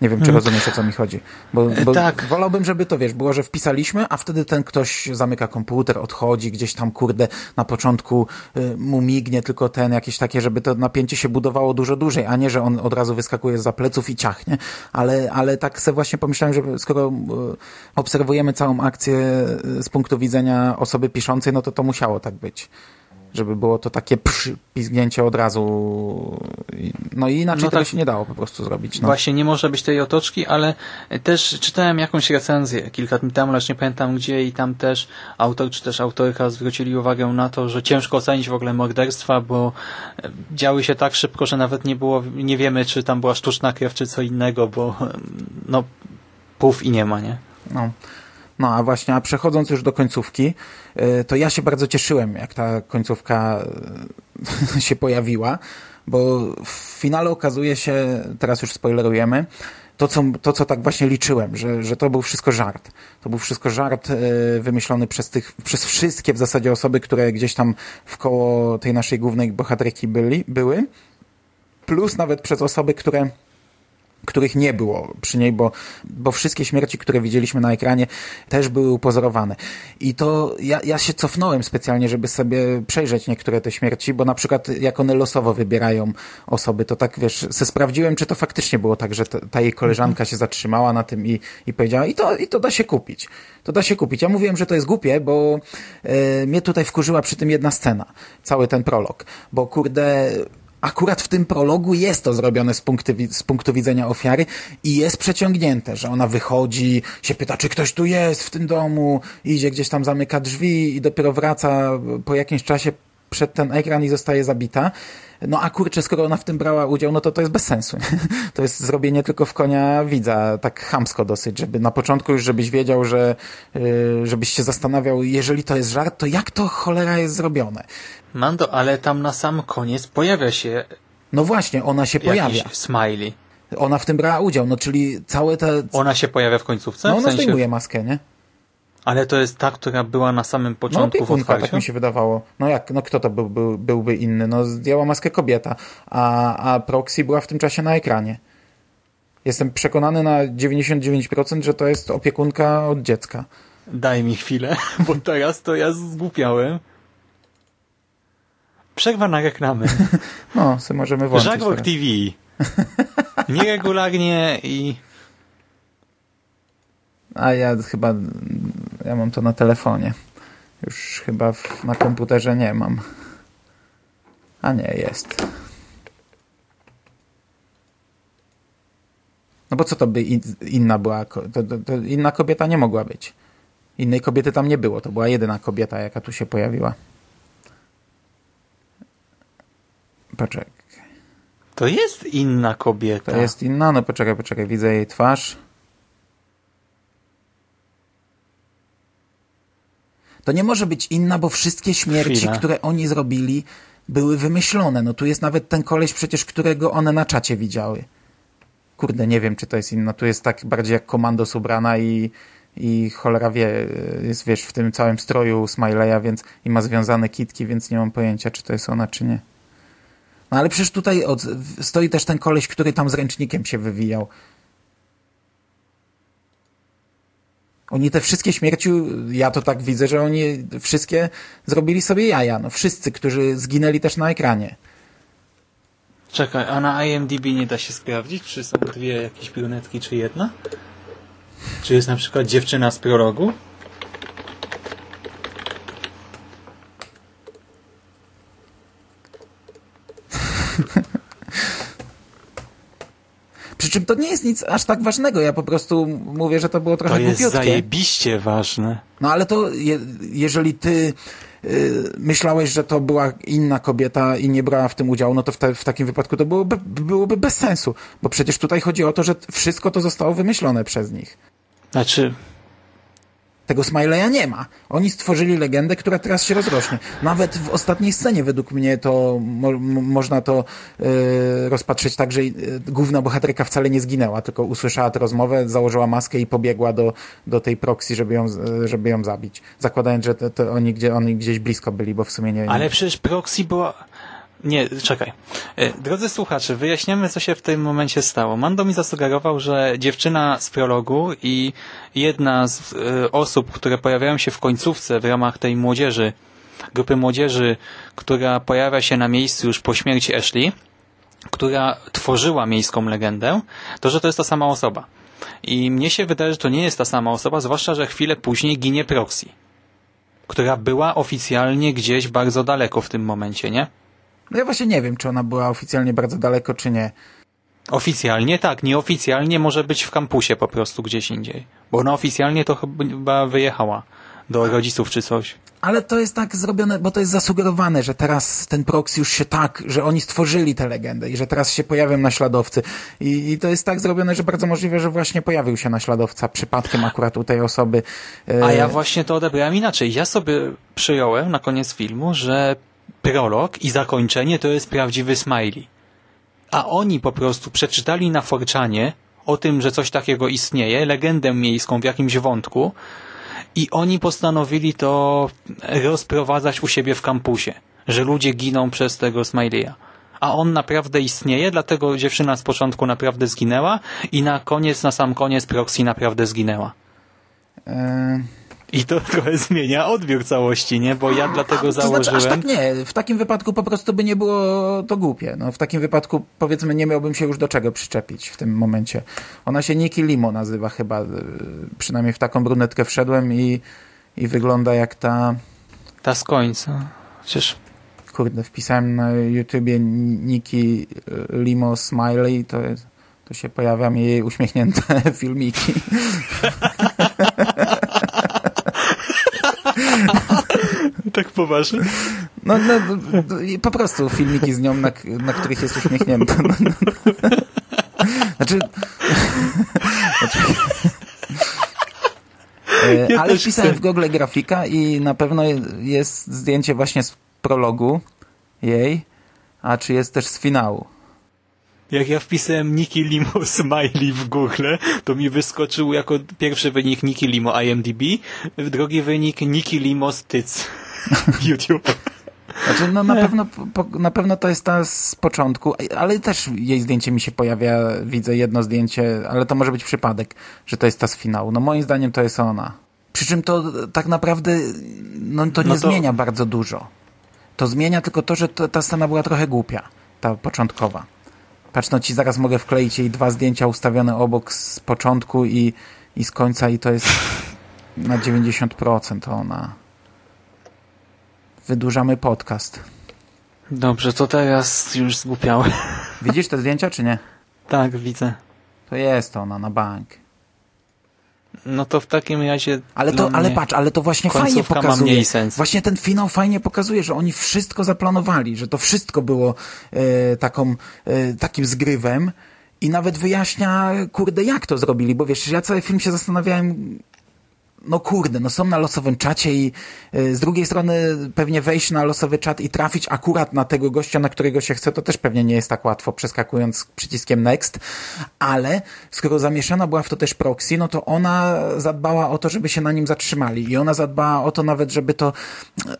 Nie wiem, czy rozumiesz, o co mi chodzi. Bo, bo tak. wolałbym, żeby to, wiesz, było, że wpisaliśmy, a wtedy ten ktoś zamyka komputer, odchodzi, gdzieś tam, kurde, na początku y, mu mignie tylko ten, jakieś takie, żeby to napięcie się budowało dużo dłużej, a nie, że on od razu wyskakuje za pleców i ciachnie. Ale, ale tak sobie właśnie pomyślałem, że skoro y, obserwujemy całą akcję y, z punktu widzenia osoby piszącej, no to to musiało tak być. Żeby było to takie pizgnięcie od razu. No i inaczej No tego tak. się nie dało po prostu zrobić. No. Właśnie nie może być tej otoczki, ale też czytałem jakąś recenzję kilka dni temu, lecz nie pamiętam gdzie i tam też autor czy też autorka zwrócili uwagę na to, że ciężko ocenić w ogóle morderstwa, bo e, działy się tak szybko, że nawet nie było, nie wiemy czy tam była sztuczna krew czy co innego, bo e, no pów i nie ma, nie? No. No, a właśnie, a przechodząc już do końcówki, y, to ja się bardzo cieszyłem, jak ta końcówka y, się pojawiła, bo w finale okazuje się, teraz już spoilerujemy, to co, to, co tak właśnie liczyłem, że, że to był wszystko żart. To był wszystko żart y, wymyślony przez tych, przez wszystkie w zasadzie osoby, które gdzieś tam w koło tej naszej głównej bohaterki byli, były, plus nawet przez osoby, które których nie było przy niej, bo, bo wszystkie śmierci, które widzieliśmy na ekranie, też były upozorowane. I to ja, ja się cofnąłem specjalnie, żeby sobie przejrzeć niektóre te śmierci, bo na przykład jak one losowo wybierają osoby, to tak wiesz, se sprawdziłem, czy to faktycznie było tak, że ta, ta jej koleżanka się zatrzymała na tym i, i powiedziała, i to, i to da się kupić. To da się kupić. Ja mówiłem, że to jest głupie, bo e, mnie tutaj wkurzyła przy tym jedna scena, cały ten prolog, bo kurde akurat w tym prologu jest to zrobione z punktu, z punktu widzenia ofiary i jest przeciągnięte, że ona wychodzi, się pyta, czy ktoś tu jest w tym domu, idzie gdzieś tam, zamyka drzwi i dopiero wraca po jakimś czasie przed ten ekran i zostaje zabita. No a kurczę, skoro ona w tym brała udział, no to to jest bez sensu. To jest zrobienie tylko w konia widza, tak chamsko dosyć, żeby na początku już, żebyś wiedział, że yy, żebyś się zastanawiał, jeżeli to jest żart, to jak to cholera jest zrobione? Mando, ale tam na sam koniec pojawia się No właśnie, ona się pojawia. smiley. Ona w tym brała udział, no czyli całe te... Ona się pojawia w końcówce? No w ona sensie, zdejmuje maskę, nie? Ale to jest ta, która była na samym No początku w opiekunka, tak otwarciu? mi się wydawało. No jak, no kto to był, był, byłby inny? No zdjęła maskę kobieta, a, a Proxy była w tym czasie na ekranie. Jestem przekonany na 99%, że to jest opiekunka od dziecka. Daj mi chwilę, bo teraz to ja zgłupiałem. Przerwa na reklamy. No, sobie możemy włączyć Żagwok. TV. Nieregularnie i... A ja chyba, ja mam to na telefonie. Już chyba w, na komputerze nie mam. A nie, jest. No bo co to by in, inna była? To, to, to inna kobieta nie mogła być. Innej kobiety tam nie było. To była jedyna kobieta, jaka tu się pojawiła. Poczekaj. To jest inna kobieta. To jest inna? No poczekaj, poczekaj. Widzę jej twarz. To nie może być inna, bo wszystkie śmierci, Chwila. które oni zrobili, były wymyślone. No tu jest nawet ten koleś przecież, którego one na czacie widziały. Kurde, nie wiem, czy to jest inna. Tu jest tak bardziej jak komandos ubrana i, i cholera wie, jest wiesz, w tym całym stroju Smileya, więc i ma związane kitki, więc nie mam pojęcia, czy to jest ona, czy nie. No ale przecież tutaj od, stoi też ten koleś, który tam z ręcznikiem się wywijał. Oni te wszystkie śmierci, ja to tak widzę, że oni wszystkie zrobili sobie jaja. No wszyscy, którzy zginęli też na ekranie. Czekaj, a na IMDb nie da się sprawdzić, czy są dwie jakieś brunetki, czy jedna? Czy jest na przykład dziewczyna z prologu? Czym to nie jest nic aż tak ważnego. Ja po prostu mówię, że to było trochę To jest głupiutkie. zajebiście ważne. No ale to je, jeżeli ty y, myślałeś, że to była inna kobieta i nie brała w tym udziału, no to w, te, w takim wypadku to byłoby, byłoby bez sensu. Bo przecież tutaj chodzi o to, że wszystko to zostało wymyślone przez nich. Znaczy, Tego Smileya nie ma. Oni stworzyli legendę, która teraz się rozrośnie. Nawet w ostatniej scenie według mnie to mo mo można to y, rozpatrzeć tak, że y, główna bohaterka wcale nie zginęła, tylko usłyszała tę rozmowę, założyła maskę i pobiegła do, do tej proxy, żeby ją, z- żeby ją zabić. Zakładając, że to, to oni, gdzie, oni gdzieś blisko byli, bo w sumie nie ale przecież proxy była... Nie, czekaj. E, Drodzy słuchacze, wyjaśniamy, co się w tym momencie stało. Mando mi zasugerował, że dziewczyna z prologu i jedna z e, osób, które pojawiają się w końcówce w ramach tej młodzieży, grupy młodzieży, która pojawia się na miejscu już po śmierci Ashley, która tworzyła miejską legendę, to że to jest ta sama osoba. I mnie się wydaje, że to nie jest ta sama osoba, zwłaszcza, że chwilę później ginie Proxy, która była oficjalnie gdzieś bardzo daleko w tym momencie, nie? No ja właśnie nie wiem, czy ona była oficjalnie bardzo daleko, czy nie. Oficjalnie tak, nieoficjalnie może być w kampusie po prostu gdzieś indziej. Bo ona oficjalnie to chyba wyjechała do rodziców czy coś. Ale to jest tak zrobione, bo to jest zasugerowane, że teraz ten proxy już się tak, że oni stworzyli tę legendę i że teraz się pojawią naśladowcy. I, I to jest tak zrobione, że bardzo możliwe, że właśnie pojawił się naśladowca przypadkiem akurat u tej osoby. E, A ja właśnie to odebrałem inaczej. Ja sobie przyjąłem na koniec filmu, że prolog i zakończenie to jest prawdziwy smiley. A oni po prostu przeczytali na Forczanie o tym, że coś takiego istnieje, legendę miejską w jakimś wątku i oni postanowili to rozprowadzać u siebie w kampusie, że ludzie giną przez tego Smileya. A on naprawdę istnieje, dlatego dziewczyna z początku naprawdę zginęła i na koniec, na sam koniec Proxy naprawdę zginęła. I to trochę zmienia odbiór całości, nie? Bo ja dlatego to założyłem... znaczy, aż tak nie. W takim wypadku po prostu by nie było to głupie. No, w takim wypadku powiedzmy nie miałbym się już do czego przyczepić w tym momencie. Ona się Niki Limo nazywa chyba. e, Przynajmniej w taką brunetkę wszedłem i, i wygląda jak ta Ta z końca. Przecież kurde, wpisałem na YouTubie Niki Limo Smiley, to, jest, to się pojawia mi jej uśmiechnięte filmiki. tak poważnie? No, no, po prostu filmiki z nią, na, na których jest uśmiechnięta. No, no. Znaczy... znaczy Ja ale wpisałem chcę. w Google grafika i na pewno jest zdjęcie właśnie z prologu jej, a czy jest też z finału. Jak ja wpisałem Niki Limo Smiley w Google, to mi wyskoczył jako pierwszy wynik Niki Limo IMDb, drugi wynik Niki Limo Styc YouTube. Znaczy, no na pewno, po, na pewno to jest ta z początku, ale też jej zdjęcie mi się pojawia, widzę jedno zdjęcie, ale to może być przypadek, że to jest ta z finału. No moim zdaniem to jest ona. Przy czym to tak naprawdę, no to nie No to- zmienia bardzo dużo. To zmienia tylko to, że to, ta scena była trochę głupia, ta początkowa. Patrz, no ci zaraz mogę wkleić jej dwa zdjęcia ustawione obok z początku i, i z końca i to jest na 90% ona. Wydłużamy podcast. Dobrze, to teraz już zgłupiałem. Widzisz te zdjęcia, czy nie? Tak, widzę. To jest ona na bank. No to w takim razie... Ale to, ale patrz, ale to właśnie fajnie ma pokazuje. mniej sens. Właśnie ten finał fajnie pokazuje, że oni wszystko zaplanowali, że to wszystko było e, taką, e, takim zgrywem i nawet wyjaśnia, kurde, jak to zrobili, bo wiesz, ja cały film się zastanawiałem, no kurde, no są na losowym czacie i y, z drugiej strony pewnie wejść na losowy czat i trafić akurat na tego gościa, na którego się chce, to też pewnie nie jest tak łatwo, przeskakując przyciskiem next, ale skoro zamieszana była w to też proxy, no to ona zadbała o to, żeby się na nim zatrzymali i ona zadbała o to nawet, żeby to,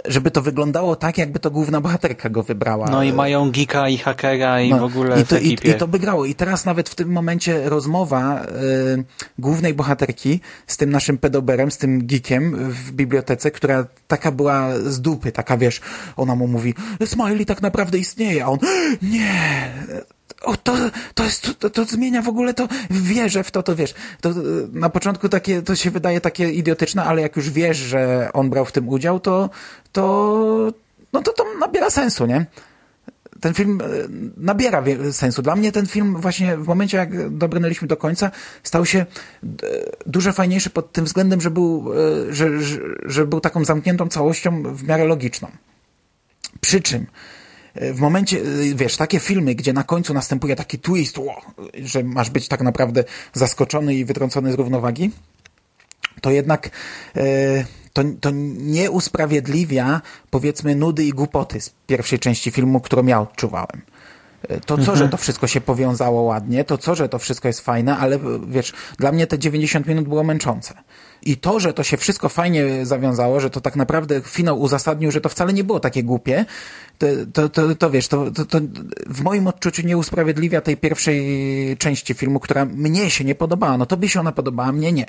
żeby to wyglądało tak, jakby to główna bohaterka go wybrała. No i mają geeka i hakera i No, w ogóle i to, i, I to by grało. I teraz nawet w tym momencie rozmowa y, głównej bohaterki z tym naszym pedoberem, z tym geekiem w bibliotece, która taka była z dupy, taka wiesz, ona mu mówi, Smiley tak naprawdę istnieje, a on, nie, o, to, to jest, to, to zmienia w ogóle to, wierzę w to, to wiesz, to na początku takie, to się wydaje takie idiotyczne, ale jak już wiesz, że on brał w tym udział, to, to, no to to nabiera sensu, nie? Ten film e, nabiera sensu. Dla mnie ten film właśnie w momencie, jak dobrnęliśmy do końca, stał się d- dużo fajniejszy pod tym względem, że był, e, że, że, że był taką zamkniętą całością w miarę logiczną. Przy czym e, w momencie, e, wiesz, takie filmy, gdzie na końcu następuje taki twist, ło, że masz być tak naprawdę zaskoczony i wytrącony z równowagi, to jednak e, to, to nie usprawiedliwia powiedzmy nudy i głupoty z pierwszej części filmu, którą ja odczuwałem. E, To co, że to wszystko się powiązało ładnie, to co, że to wszystko jest fajne, ale e, wiesz, dla mnie te 90 minut było męczące. I to, że to się wszystko fajnie zawiązało, że to tak naprawdę finał uzasadnił, że to wcale nie było takie głupie, to, to, to, to wiesz, to, to, to w moim odczuciu nie usprawiedliwia tej pierwszej części filmu, która mnie się nie podobała. No to by się ona podobała, mnie nie.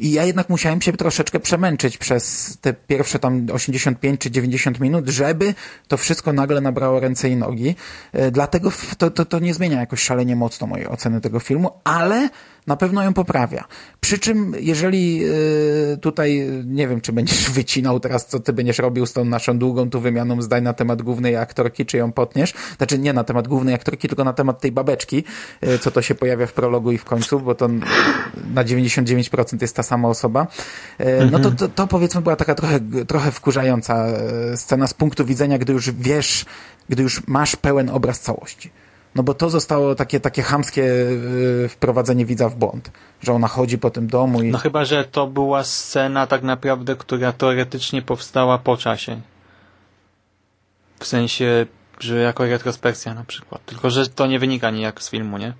I ja jednak musiałem się troszeczkę przemęczyć przez te pierwsze tam 85 czy 90 minut, żeby to wszystko nagle nabrało ręce i nogi. E, Dlatego to, to, to nie zmienia jakoś szalenie mocno mojej oceny tego filmu, ale na pewno ją poprawia. Przy czym, jeżeli e, tutaj, nie wiem, czy będziesz wycinał teraz, co ty będziesz robił z tą naszą długą tu wymianą zdań na temat głównej aktorki, czy ją potniesz, znaczy nie na temat głównej aktorki, tylko na temat tej babeczki, e, co to się pojawia w prologu i w końcu, bo to na 99% jest ta sama osoba, E, no to, to, to powiedzmy była taka trochę, trochę wkurzająca scena z punktu widzenia, gdy już wiesz, gdy już masz pełen obraz całości. No bo to zostało takie, takie chamskie e, wprowadzenie widza w błąd, że ona chodzi po tym domu i... No chyba, że to była scena tak naprawdę, która teoretycznie powstała po czasie. W sensie, że jako retrospekcja na przykład. Tylko, że to nie wynika nijak z filmu, nie?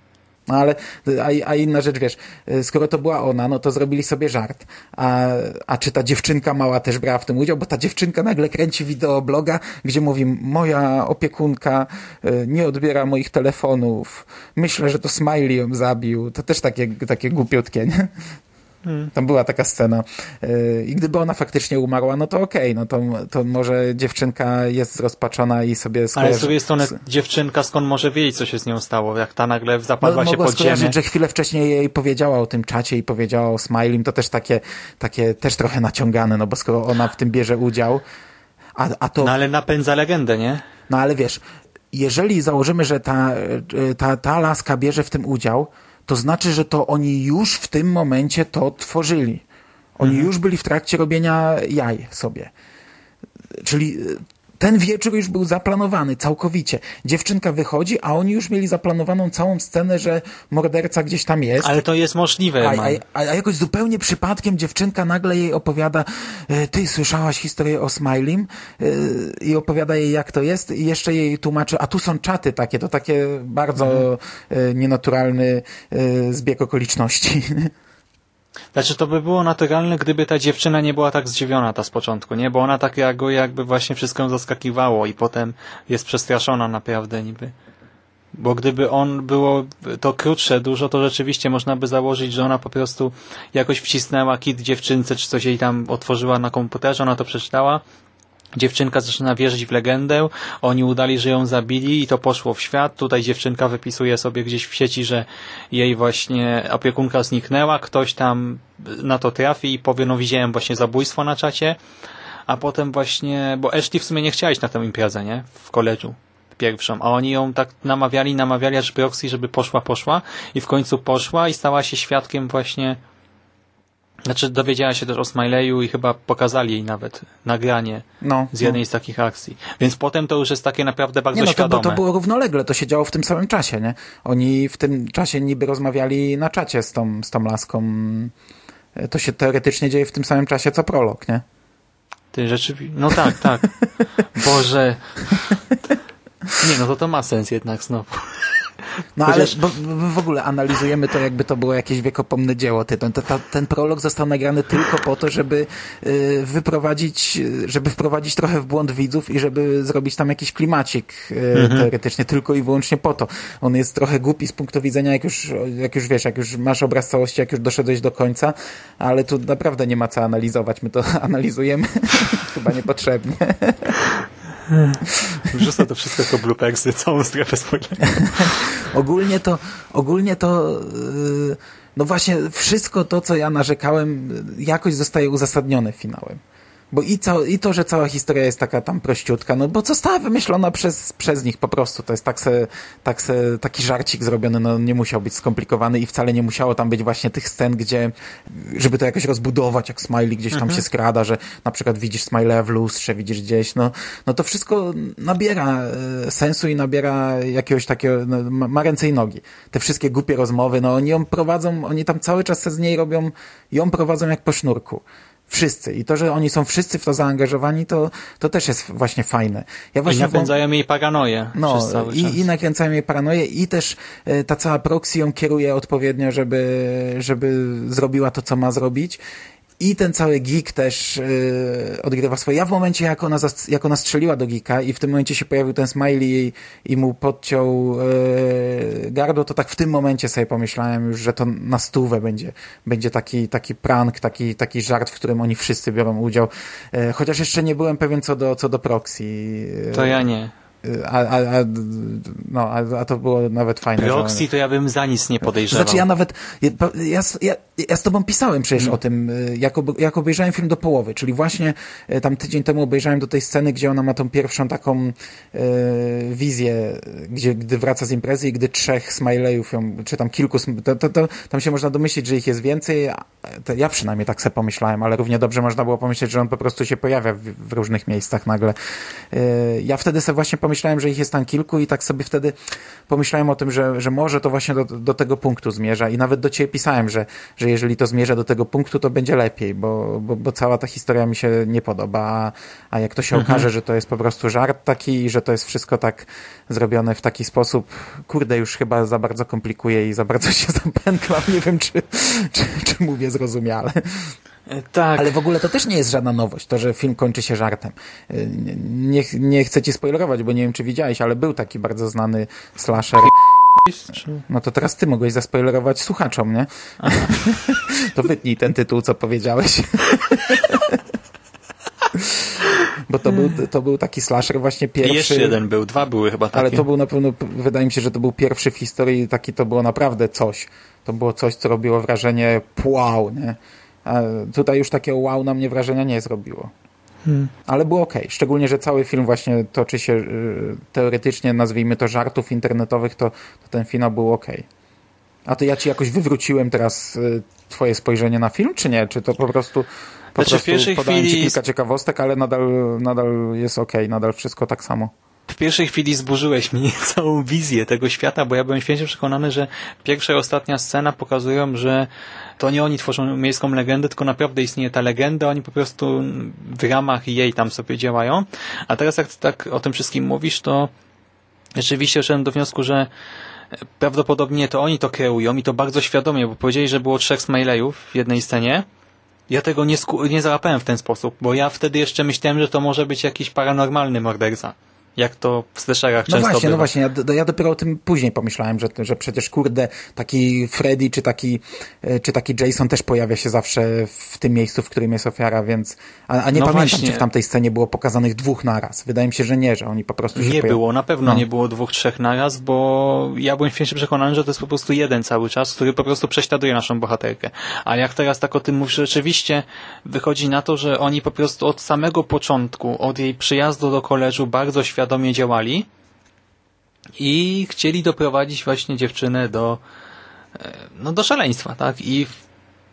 No ale, a, a inna rzecz, wiesz, y, skoro to była ona, no to zrobili sobie żart. A, a czy ta dziewczynka mała też brała w tym udział? Bo ta dziewczynka nagle kręci wideobloga, gdzie mówi, moja opiekunka y, nie odbiera moich telefonów. Myślę, że to Smiley ją zabił. To też takie, takie głupiutkie, nie? Tam była taka scena. Y, I gdyby ona faktycznie umarła, no to okej, no to, to może dziewczynka jest zrozpaczona i sobie Ale skojarzy... z drugiej strony dziewczynka skąd może wiedzieć, co się z nią stało? Jak ta nagle zapadła się mogła pod ziemię. że chwilę wcześniej jej powiedziała o tym czacie i powiedziała o Smilim, to też takie, takie też trochę naciągane, no bo skoro ona w tym bierze udział, a, a to, No ale napędza legendę, nie? no ale wiesz, jeżeli założymy, że ta, e, ta, ta laska bierze w tym udział, to znaczy, że to oni już w tym momencie to tworzyli. Oni już byli w trakcie robienia jaj sobie. Czyli e, ten wieczór już był zaplanowany całkowicie. Dziewczynka wychodzi, a oni już mieli zaplanowaną całą scenę, że morderca gdzieś tam jest. Ale to jest możliwe, A, a, a jakoś zupełnie przypadkiem dziewczynka nagle jej opowiada, e, ty słyszałaś historię o Smilim E, i opowiada jej jak to jest i jeszcze jej tłumaczy, a tu są czaty takie, to takie bardzo e, nienaturalny zbieg okoliczności. Znaczy to by było naturalne, gdyby ta dziewczyna nie była tak zdziwiona ta z początku, nie? Bo ona tak reaguje, jakby właśnie wszystko ją zaskakiwało i potem jest przestraszona naprawdę niby. Bo gdyby on było to krótsze dużo, to rzeczywiście można by założyć, że ona po prostu jakoś wcisnęła kit dziewczynce, czy coś jej tam otworzyła na komputerze, ona to przeczytała. Dziewczynka zaczyna wierzyć w legendę, oni udali, że ją zabili i to poszło w świat. Tutaj dziewczynka wypisuje sobie gdzieś w sieci, że jej właśnie opiekunka zniknęła, ktoś tam na to trafi i powie, no widziałem właśnie zabójstwo na czacie, a potem właśnie, bo Ashley w sumie nie chciała iść na tę imprezę, nie? W koledżu pierwszą, a oni ją tak namawiali, namawiali aż Proxy, żeby poszła, poszła i w końcu poszła i stała się świadkiem właśnie znaczy dowiedziała się też o Smileyu i chyba pokazali jej nawet nagranie No, z jednej z takich akcji. Więc potem to już jest takie naprawdę bardzo Nie no, to, świadome. to było równolegle, to się działo w tym samym czasie, nie? Oni w tym czasie niby rozmawiali na czacie z tą, z tą laską e, to się teoretycznie dzieje w tym samym czasie co prolog, nie? Ty rzeczywiście. No tak, tak. Boże. Nie, no to to ma sens jednak znowu. No Chociaż- ale bo, bo w ogóle analizujemy to, jakby to było jakieś wiekopomne dzieło. Ten, ta, ten prolog został nagrany tylko po to, żeby y, wyprowadzić, y, żeby wprowadzić trochę w błąd widzów i żeby zrobić tam jakiś klimacik y, teoretycznie, tylko i wyłącznie po to. On jest trochę głupi z punktu widzenia, jak już, jak już wiesz, jak już masz obraz całości, jak już doszedłeś do końca, ale tu naprawdę nie ma co analizować. My to analizujemy chyba niepotrzebnie. Wrzucę to wszystko jako bloopersy, całą strefę spoilerów. Ogólnie to, ogólnie to, yy, no właśnie wszystko to, co ja narzekałem, jakoś zostaje uzasadnione finałem. Bo i, ca- i to, że cała historia jest taka tam prościutka, no bo została wymyślona przez, przez nich po prostu. To jest tak se, tak se, taki żarcik zrobiony, no nie musiał być skomplikowany i wcale nie musiało tam być właśnie tych scen, gdzie, żeby to jakoś rozbudować, jak Smiley gdzieś tam się skrada, że na przykład widzisz Smileya w lustrze, widzisz gdzieś, no, no to wszystko nabiera e, sensu i nabiera jakiegoś takiego, no, ma, ręce i nogi. Te wszystkie głupie rozmowy, no oni ją prowadzą, oni tam cały czas se z niej robią, ją prowadzą jak po sznurku. Wszyscy. I to, że oni są wszyscy w to zaangażowani, to, to też jest właśnie fajne. Ja I właśnie napędzają jej paranoję no, czas. i, i nakręcają jej paranoję i też e, ta cała proxy ją kieruje odpowiednio, żeby, żeby zrobiła to, co ma zrobić. I ten cały geek też e, odgrywa swoje. Ja w momencie, jak ona, jak ona strzeliła do geeka i w tym momencie się pojawił ten smiley i, mu podciął e, gardło, to tak w tym momencie sobie pomyślałem już, że to na stówę będzie, będzie taki, taki prank, taki, taki żart, w którym oni wszyscy biorą udział. E, chociaż jeszcze nie byłem pewien co do, co do proxy. E, To ja nie. A, a, a, no, a, a to było nawet fajne. że- Proxy to ja bym za nic nie podejrzewał. Znaczy ja nawet, ja, ja, ja z tobą pisałem przecież No. o tym, y, jak, ob, jak obejrzałem film do połowy, czyli właśnie y, tam tydzień temu obejrzałem do tej sceny, gdzie ona ma tą pierwszą taką y, wizję, gdzie gdy wraca z imprezy i gdy trzech smileyów ją, czy tam kilku, to, to, to, tam się można domyślić, że ich jest więcej, ja przynajmniej tak sobie pomyślałem, ale równie dobrze można było pomyśleć, że on po prostu się pojawia w, w różnych miejscach nagle. Y, Ja wtedy sobie właśnie pomyślałem, że ich jest tam kilku i tak sobie wtedy pomyślałem o tym, że, że może to właśnie do, do tego punktu zmierza. I nawet do ciebie pisałem, że, że jeżeli to zmierza do tego punktu, to będzie lepiej, bo, bo, bo cała ta historia mi się nie podoba, a, a jak to się okaże, że to jest po prostu żart taki i że to jest wszystko tak zrobione w taki sposób, kurde, już chyba za bardzo komplikuje i za bardzo się zapętlam, nie wiem, czy, czy, czy mówię zrozumiale. Tak, Ale w ogóle to też nie jest żadna nowość, to, że film kończy się żartem. Y, Nie, nie chcę ci spoilerować, bo nie wiem, czy widziałeś, ale był taki bardzo znany slasher. No to teraz ty mogłeś zaspoilerować słuchaczom, nie? to wytnij ten tytuł, co powiedziałeś. bo to był, to był taki slasher właśnie I pierwszy. jeszcze jeden był, dwa były chyba takie. Ale to był na pewno, wydaje mi się, że to był pierwszy w historii, taki to było naprawdę coś. To było coś, co robiło wrażenie wow, nie? A tutaj już takiego wow na mnie wrażenia nie zrobiło. Ale było okej. Szczególnie, że cały film właśnie toczy się y, teoretycznie, nazwijmy to żartów internetowych, to, to ten finał był okej. A to ja ci jakoś wywróciłem teraz y, twoje spojrzenie na film, czy nie? Czy to po prostu po Znaczy, w prostu pierwszej podałem ci chwili- kilka ciekawostek, ale nadal, nadal jest okej, nadal wszystko tak samo. Pierwszej chwili zburzyłeś mi całą wizję tego świata, bo ja byłem święcie przekonany, że pierwsza i ostatnia scena pokazują, że to nie oni tworzą miejską legendę, tylko naprawdę istnieje ta legenda, oni po prostu w ramach jej tam sobie działają. A teraz jak tak o tym wszystkim mówisz, to rzeczywiście doszedłem do wniosku, że prawdopodobnie to oni to kreują i to bardzo świadomie, bo powiedzieli, że było trzech smileyów w jednej scenie. Ja tego nie, nie załapałem w ten sposób, bo ja wtedy jeszcze myślałem, że to może być jakiś paranormalny morderca. Jak to w slasherach No często właśnie, bywa. no właśnie, ja, do- ja dopiero o tym później pomyślałem, że, że przecież kurde, taki Freddy czy taki, e, czy taki Jason też pojawia się zawsze w tym miejscu, w którym jest ofiara, więc, a, a nie No pamiętam, właśnie. czy w tamtej scenie było pokazanych dwóch naraz. Wydaje mi się, że nie, że oni po prostu Nie pojaw- było, na pewno No. nie było dwóch, trzech naraz, bo ja byłem święcie przekonany, że to jest po prostu jeden cały czas, który po prostu prześladuje naszą bohaterkę. A jak teraz tak o tym mówisz, rzeczywiście wychodzi na to, że oni po prostu od samego początku, od jej przyjazdu do koleżu bardzo świadomie działali i chcieli doprowadzić właśnie dziewczynę do e, no do szaleństwa, tak? I w,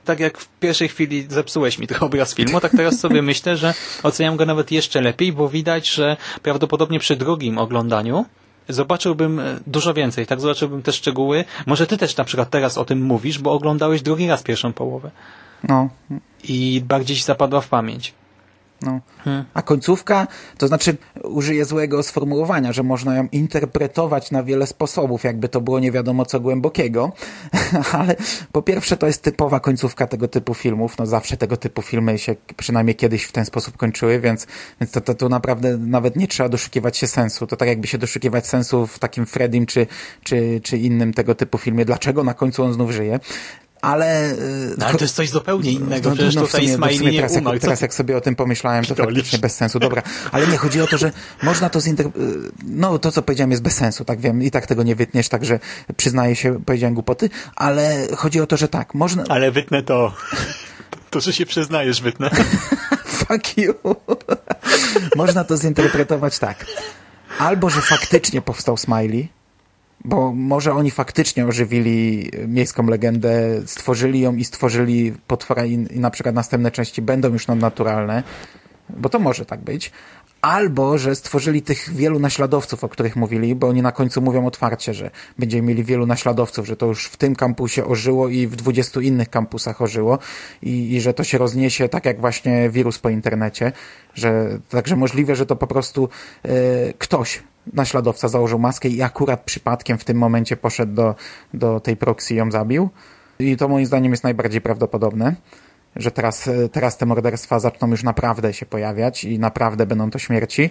tak jak w pierwszej chwili zepsułeś mi trochę obraz filmu, tak teraz sobie myślę, że oceniam go nawet jeszcze lepiej, bo widać, że prawdopodobnie przy drugim oglądaniu zobaczyłbym e, dużo więcej, tak zobaczyłbym te szczegóły. Może ty też na przykład teraz o tym mówisz, bo oglądałeś drugi raz pierwszą połowę No, i bardziej ci zapadła w pamięć. No. Hmm. A końcówka, to znaczy użyję złego sformułowania, że można ją interpretować na wiele sposobów, jakby to było nie wiadomo co głębokiego, ale po pierwsze to jest typowa końcówka tego typu filmów, no zawsze tego typu filmy się przynajmniej kiedyś w ten sposób kończyły, więc, więc to, to, to naprawdę nawet nie trzeba doszukiwać się sensu. To tak jakby się doszukiwać sensu w takim Freddym czy, czy, czy innym tego typu filmie. Dlaczego na końcu on znów żyje? Ale... No, ale to jest coś zupełnie innego, no, przecież no, tutaj sumie- no, Smiley nie teraz, jak, umarł. Co teraz jak sobie o tym pomyślałem, to faktycznie bez sensu. Dobra, ale nie, chodzi o to, że można to zinter... No, to co powiedziałem jest bez sensu, tak wiem, i tak tego nie wytniesz, także przyznaję się, powiedziałem głupoty, ale chodzi o to, że tak, można... Ale wytnę to. To, że się przyznajesz, wytnę. Fuck you. Można to zinterpretować tak. Albo, że faktycznie powstał Smiley, bo może oni faktycznie ożywili miejską legendę, stworzyli ją i stworzyli potwora i, i na przykład następne części będą już nadnaturalne, bo to może tak być. Albo, że stworzyli tych wielu naśladowców, o których mówili, bo oni na końcu mówią otwarcie, że będziemy mieli wielu naśladowców, że to już w tym kampusie ożyło i w 20 innych kampusach ożyło i, i że to się rozniesie tak jak właśnie wirus po internecie, że także możliwe, że to po prostu e, ktoś, naśladowca założył maskę i akurat przypadkiem w tym momencie poszedł do, do tej proxy i ją zabił. I to moim zdaniem jest najbardziej prawdopodobne że teraz, teraz te morderstwa zaczną już naprawdę się pojawiać i naprawdę będą to śmierci.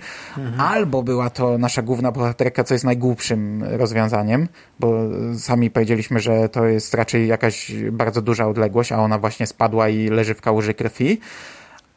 Albo była to nasza główna bohaterka, co jest najgłupszym rozwiązaniem, bo sami powiedzieliśmy, że to jest raczej jakaś bardzo duża odległość, a ona właśnie spadła i leży w kałuży krwi.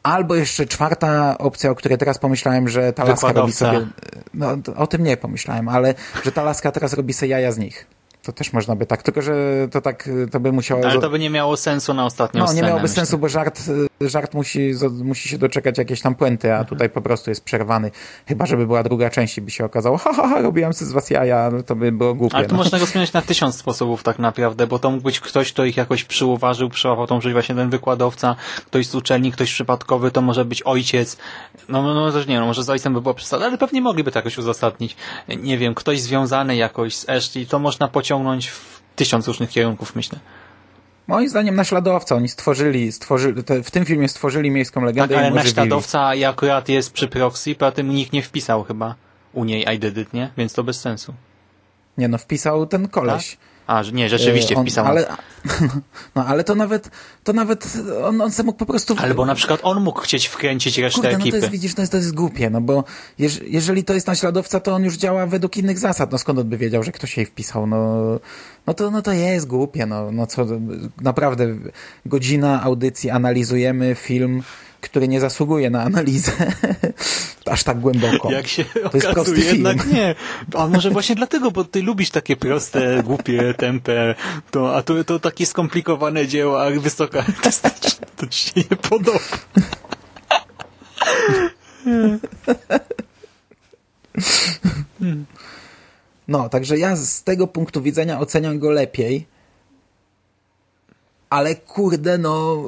Albo jeszcze czwarta opcja, o której teraz pomyślałem, że ta laska robi sobie... No, o tym nie pomyślałem, ale że ta laska teraz robi sobie jaja z nich. To też można by tak, tylko że to tak, to by musiało... Ale to by nie miało sensu na ostatnią No, scenę. nie miałoby myślę. sensu, bo żart, żart musi, musi się doczekać jakiejś tam puenty, a tutaj po prostu jest przerwany. Chyba, żeby była druga część i by się okazało, ha, ha, ha robiłem sobie z was jaja, to by było głupie. Ale to no. można go zmieniać na tysiąc sposobów tak naprawdę, bo to mógł być ktoś, kto ich jakoś przyuważył, przełapał rzecz, właśnie ten wykładowca, ktoś z uczelni, ktoś przypadkowy, to może być ojciec. No, no, no też nie, no może z ojcem by było przesada, ale pewnie mogliby to jakoś uzasadnić. Nie wiem, ktoś związany jakoś z Ashley, to można pociągnąć w tysiąc różnych kierunków, myślę. Moim zdaniem naśladowca, oni stworzyli, stworzyli te, w tym filmie stworzyli miejską Tak, legendę ale ją ożywili. naśladowca i akurat jest przy proxy, poza tym nikt nie wpisał chyba u niej I did it, nie? Więc to bez sensu. Nie no, wpisał ten koleś. A, że nie, rzeczywiście E, on, wpisał. Ale, no, ale to nawet, to nawet on, on se mógł po prostu... Albo na przykład on mógł chcieć wkręcić resztę Kurde, no to jest, widzisz, to jest, to jest głupie, no bo jeż, jeżeli to jest naśladowca, to on już działa według innych zasad, no skąd on by wiedział, że ktoś jej wpisał, no, no to, no to jest głupie, no, no co, naprawdę godzina audycji, analizujemy film, który nie zasługuje na analizę aż tak głęboko. Jak się to jest okazuje, film. jednak nie. A może właśnie dlatego, bo ty lubisz takie proste, głupie, tempe, to, a to, to takie skomplikowane dzieła, a wysoka to ci się nie podoba. No, także ja z tego punktu widzenia oceniam go lepiej. Ale kurde, no,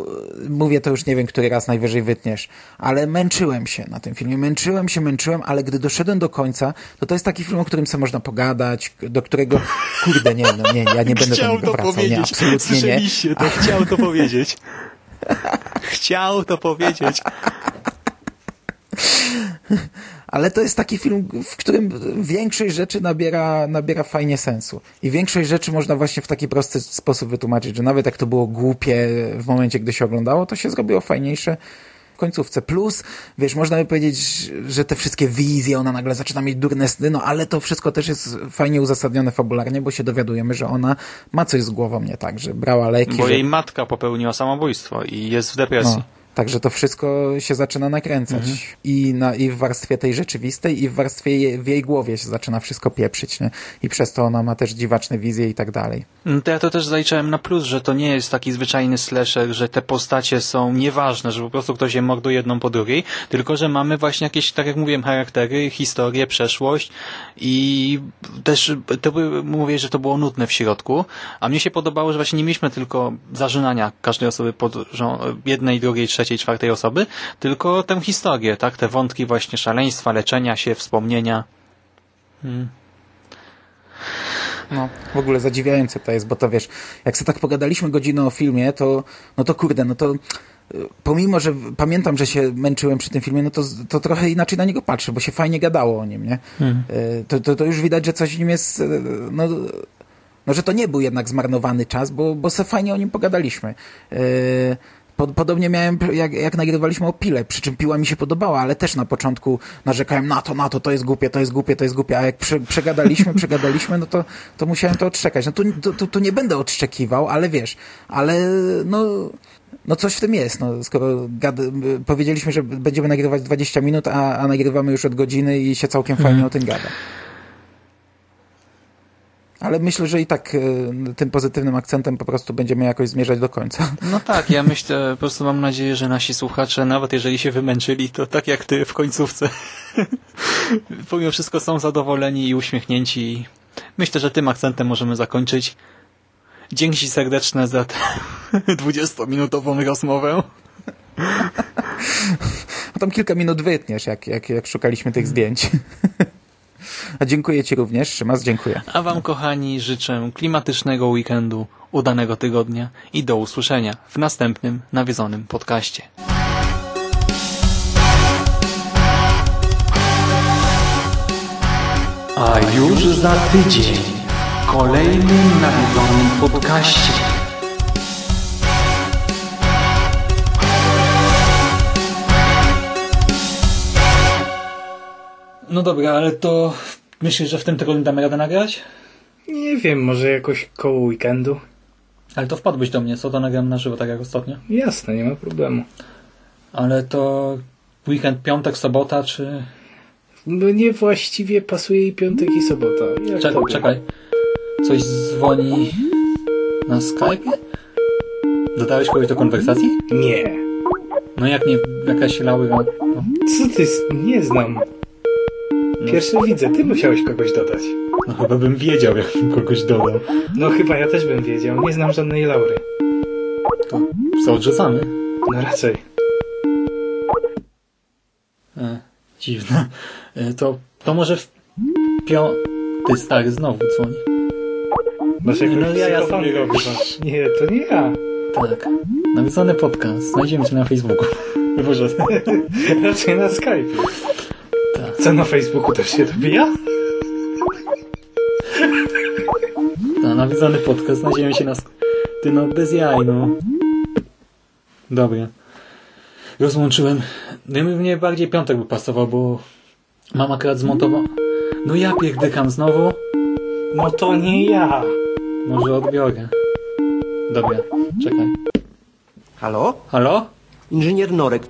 mówię to już nie wiem, który raz najwyżej wytniesz, ale męczyłem się na tym filmie, męczyłem się, męczyłem, ale gdy doszedłem do końca, to to jest taki film, o którym sobie można pogadać, do którego, kurde, nie, no nie, ja nie będę do Chciał niego to wracał, nie, powiedzieć. absolutnie nie. Słyszeliście, to chciał to powiedzieć. Chciał to powiedzieć. Ale to jest taki film, w którym większość rzeczy nabiera, nabiera fajnie sensu. I większość rzeczy można właśnie w taki prosty sposób wytłumaczyć, że nawet jak to było głupie w momencie, gdy się oglądało, to się zrobiło fajniejsze w końcówce. Plus, wiesz, można by powiedzieć, że te wszystkie wizje, ona nagle zaczyna mieć durne sny, no ale to wszystko też jest fajnie uzasadnione fabularnie, bo się dowiadujemy, że ona ma coś z głową nie tak, że brała leki, Bo że... jej matka popełniła samobójstwo i jest w depresji. No, także to wszystko się zaczyna nakręcać. I, na, I w warstwie tej rzeczywistej, i w warstwie jej, w jej głowie się zaczyna wszystko pieprzyć. Nie? I przez to ona ma też dziwaczne wizje i tak dalej. No To ja to też zaliczałem na plus, że to nie jest taki zwyczajny slasher, że te postacie są nieważne, że po prostu ktoś je morduje jedną po drugiej, tylko że mamy właśnie jakieś, tak jak mówiłem, charaktery, historię, przeszłość i też to by, mówię, że to było nudne w środku, a mnie się podobało, że właśnie nie mieliśmy tylko zażynania każdej osoby pod jednej, drugiej, trzeciej, czwartej osoby, tylko tę historię, tak, te wątki właśnie szaleństwa, leczenia się, wspomnienia. No, w ogóle zadziwiające to jest, bo to wiesz, jak sobie tak pogadaliśmy godzinę o filmie, to no to kurde, no to y, pomimo, że pamiętam, że się męczyłem przy tym filmie, no to, to trochę inaczej na niego patrzę, bo się fajnie gadało o nim, nie? Y, To, to, to już widać, że coś w nim jest, y, no, no że to nie był jednak zmarnowany czas, bo, bo se fajnie o nim pogadaliśmy. Yy, podobnie miałem, jak, jak nagrywaliśmy o Pile, przy czym Piła mi się podobała, ale też na początku narzekałem na to, na to, to jest głupie, to jest głupie, to jest głupie, a jak prze, przegadaliśmy, przegadaliśmy, no to, to musiałem to odszczekać. No tu, tu, tu, nie będę odszczekiwał, ale wiesz, ale no, no coś w tym jest, no, skoro gad, powiedzieliśmy, że będziemy nagrywać 20 minut, a, a nagrywamy już od godziny i się całkiem fajnie o tym gada. Ale myślę, że i tak y, tym pozytywnym akcentem po prostu będziemy jakoś zmierzać do końca. No tak, ja myślę, po prostu mam nadzieję, że nasi słuchacze, nawet jeżeli się wymęczyli, to tak jak ty w końcówce, pomimo wszystko są zadowoleni i uśmiechnięci. Myślę, że tym akcentem możemy zakończyć. Dzięki serdeczne za tę 20-minutową rozmowę. A tam kilka minut wytniesz, jak, jak, jak szukaliśmy tych zdjęć. A dziękuję Ci również, Szymas, dziękuję. A wam, kochani, życzę klimatycznego weekendu, udanego tygodnia i do usłyszenia w następnym nawiedzonym podcaście. A już za tydzień w kolejnym nawiedzonym podcaście. No dobra, ale to myślisz, że w tym tygodniu damy radę nagrać? Nie wiem, może jakoś koło weekendu? Ale to wpadłbyś do mnie, co to nagram na żywo, tak jak ostatnio. Jasne, nie ma problemu. Ale to weekend, piątek, sobota, czy... No nie właściwie pasuje i piątek i sobota. Jak Czekaj, tobie? czekaj. Coś dzwoni na Skype? Dodałeś kogoś do konwersacji? Nie. No jak nie, jakaś Laura... No, Co ty? Nie znam. Pierwszy widzę, ty musiałeś kogoś dodać. no chyba bym wiedział, jakbym kogoś dodał. No chyba ja też bym wiedział. Nie znam żadnej Laury. To co, odrzucamy? No raczej. E, dziwne. E, to, to może w pią... Ty stary znowu dzwoni. Masz jakąś No ja- ja sobie robię. Nie, to nie ja. Tak. Nawiedzony podcast. Znajdziemy cię na Facebooku. Boże. Raczej na Skype. Tak. Co na Facebooku też się dobija? Ta, nawiedzony podcast. Znajdziemy się na... sk- Ty no, bez jaj, no. Dobra. Rozłączyłem. No i mnie bardziej piątek by pasował, bo mam akurat zmontował. No ja pierdykam znowu. No to nie ja. Może odbiorę. Dobra, czekaj. Halo? Halo? Inżynier Norek.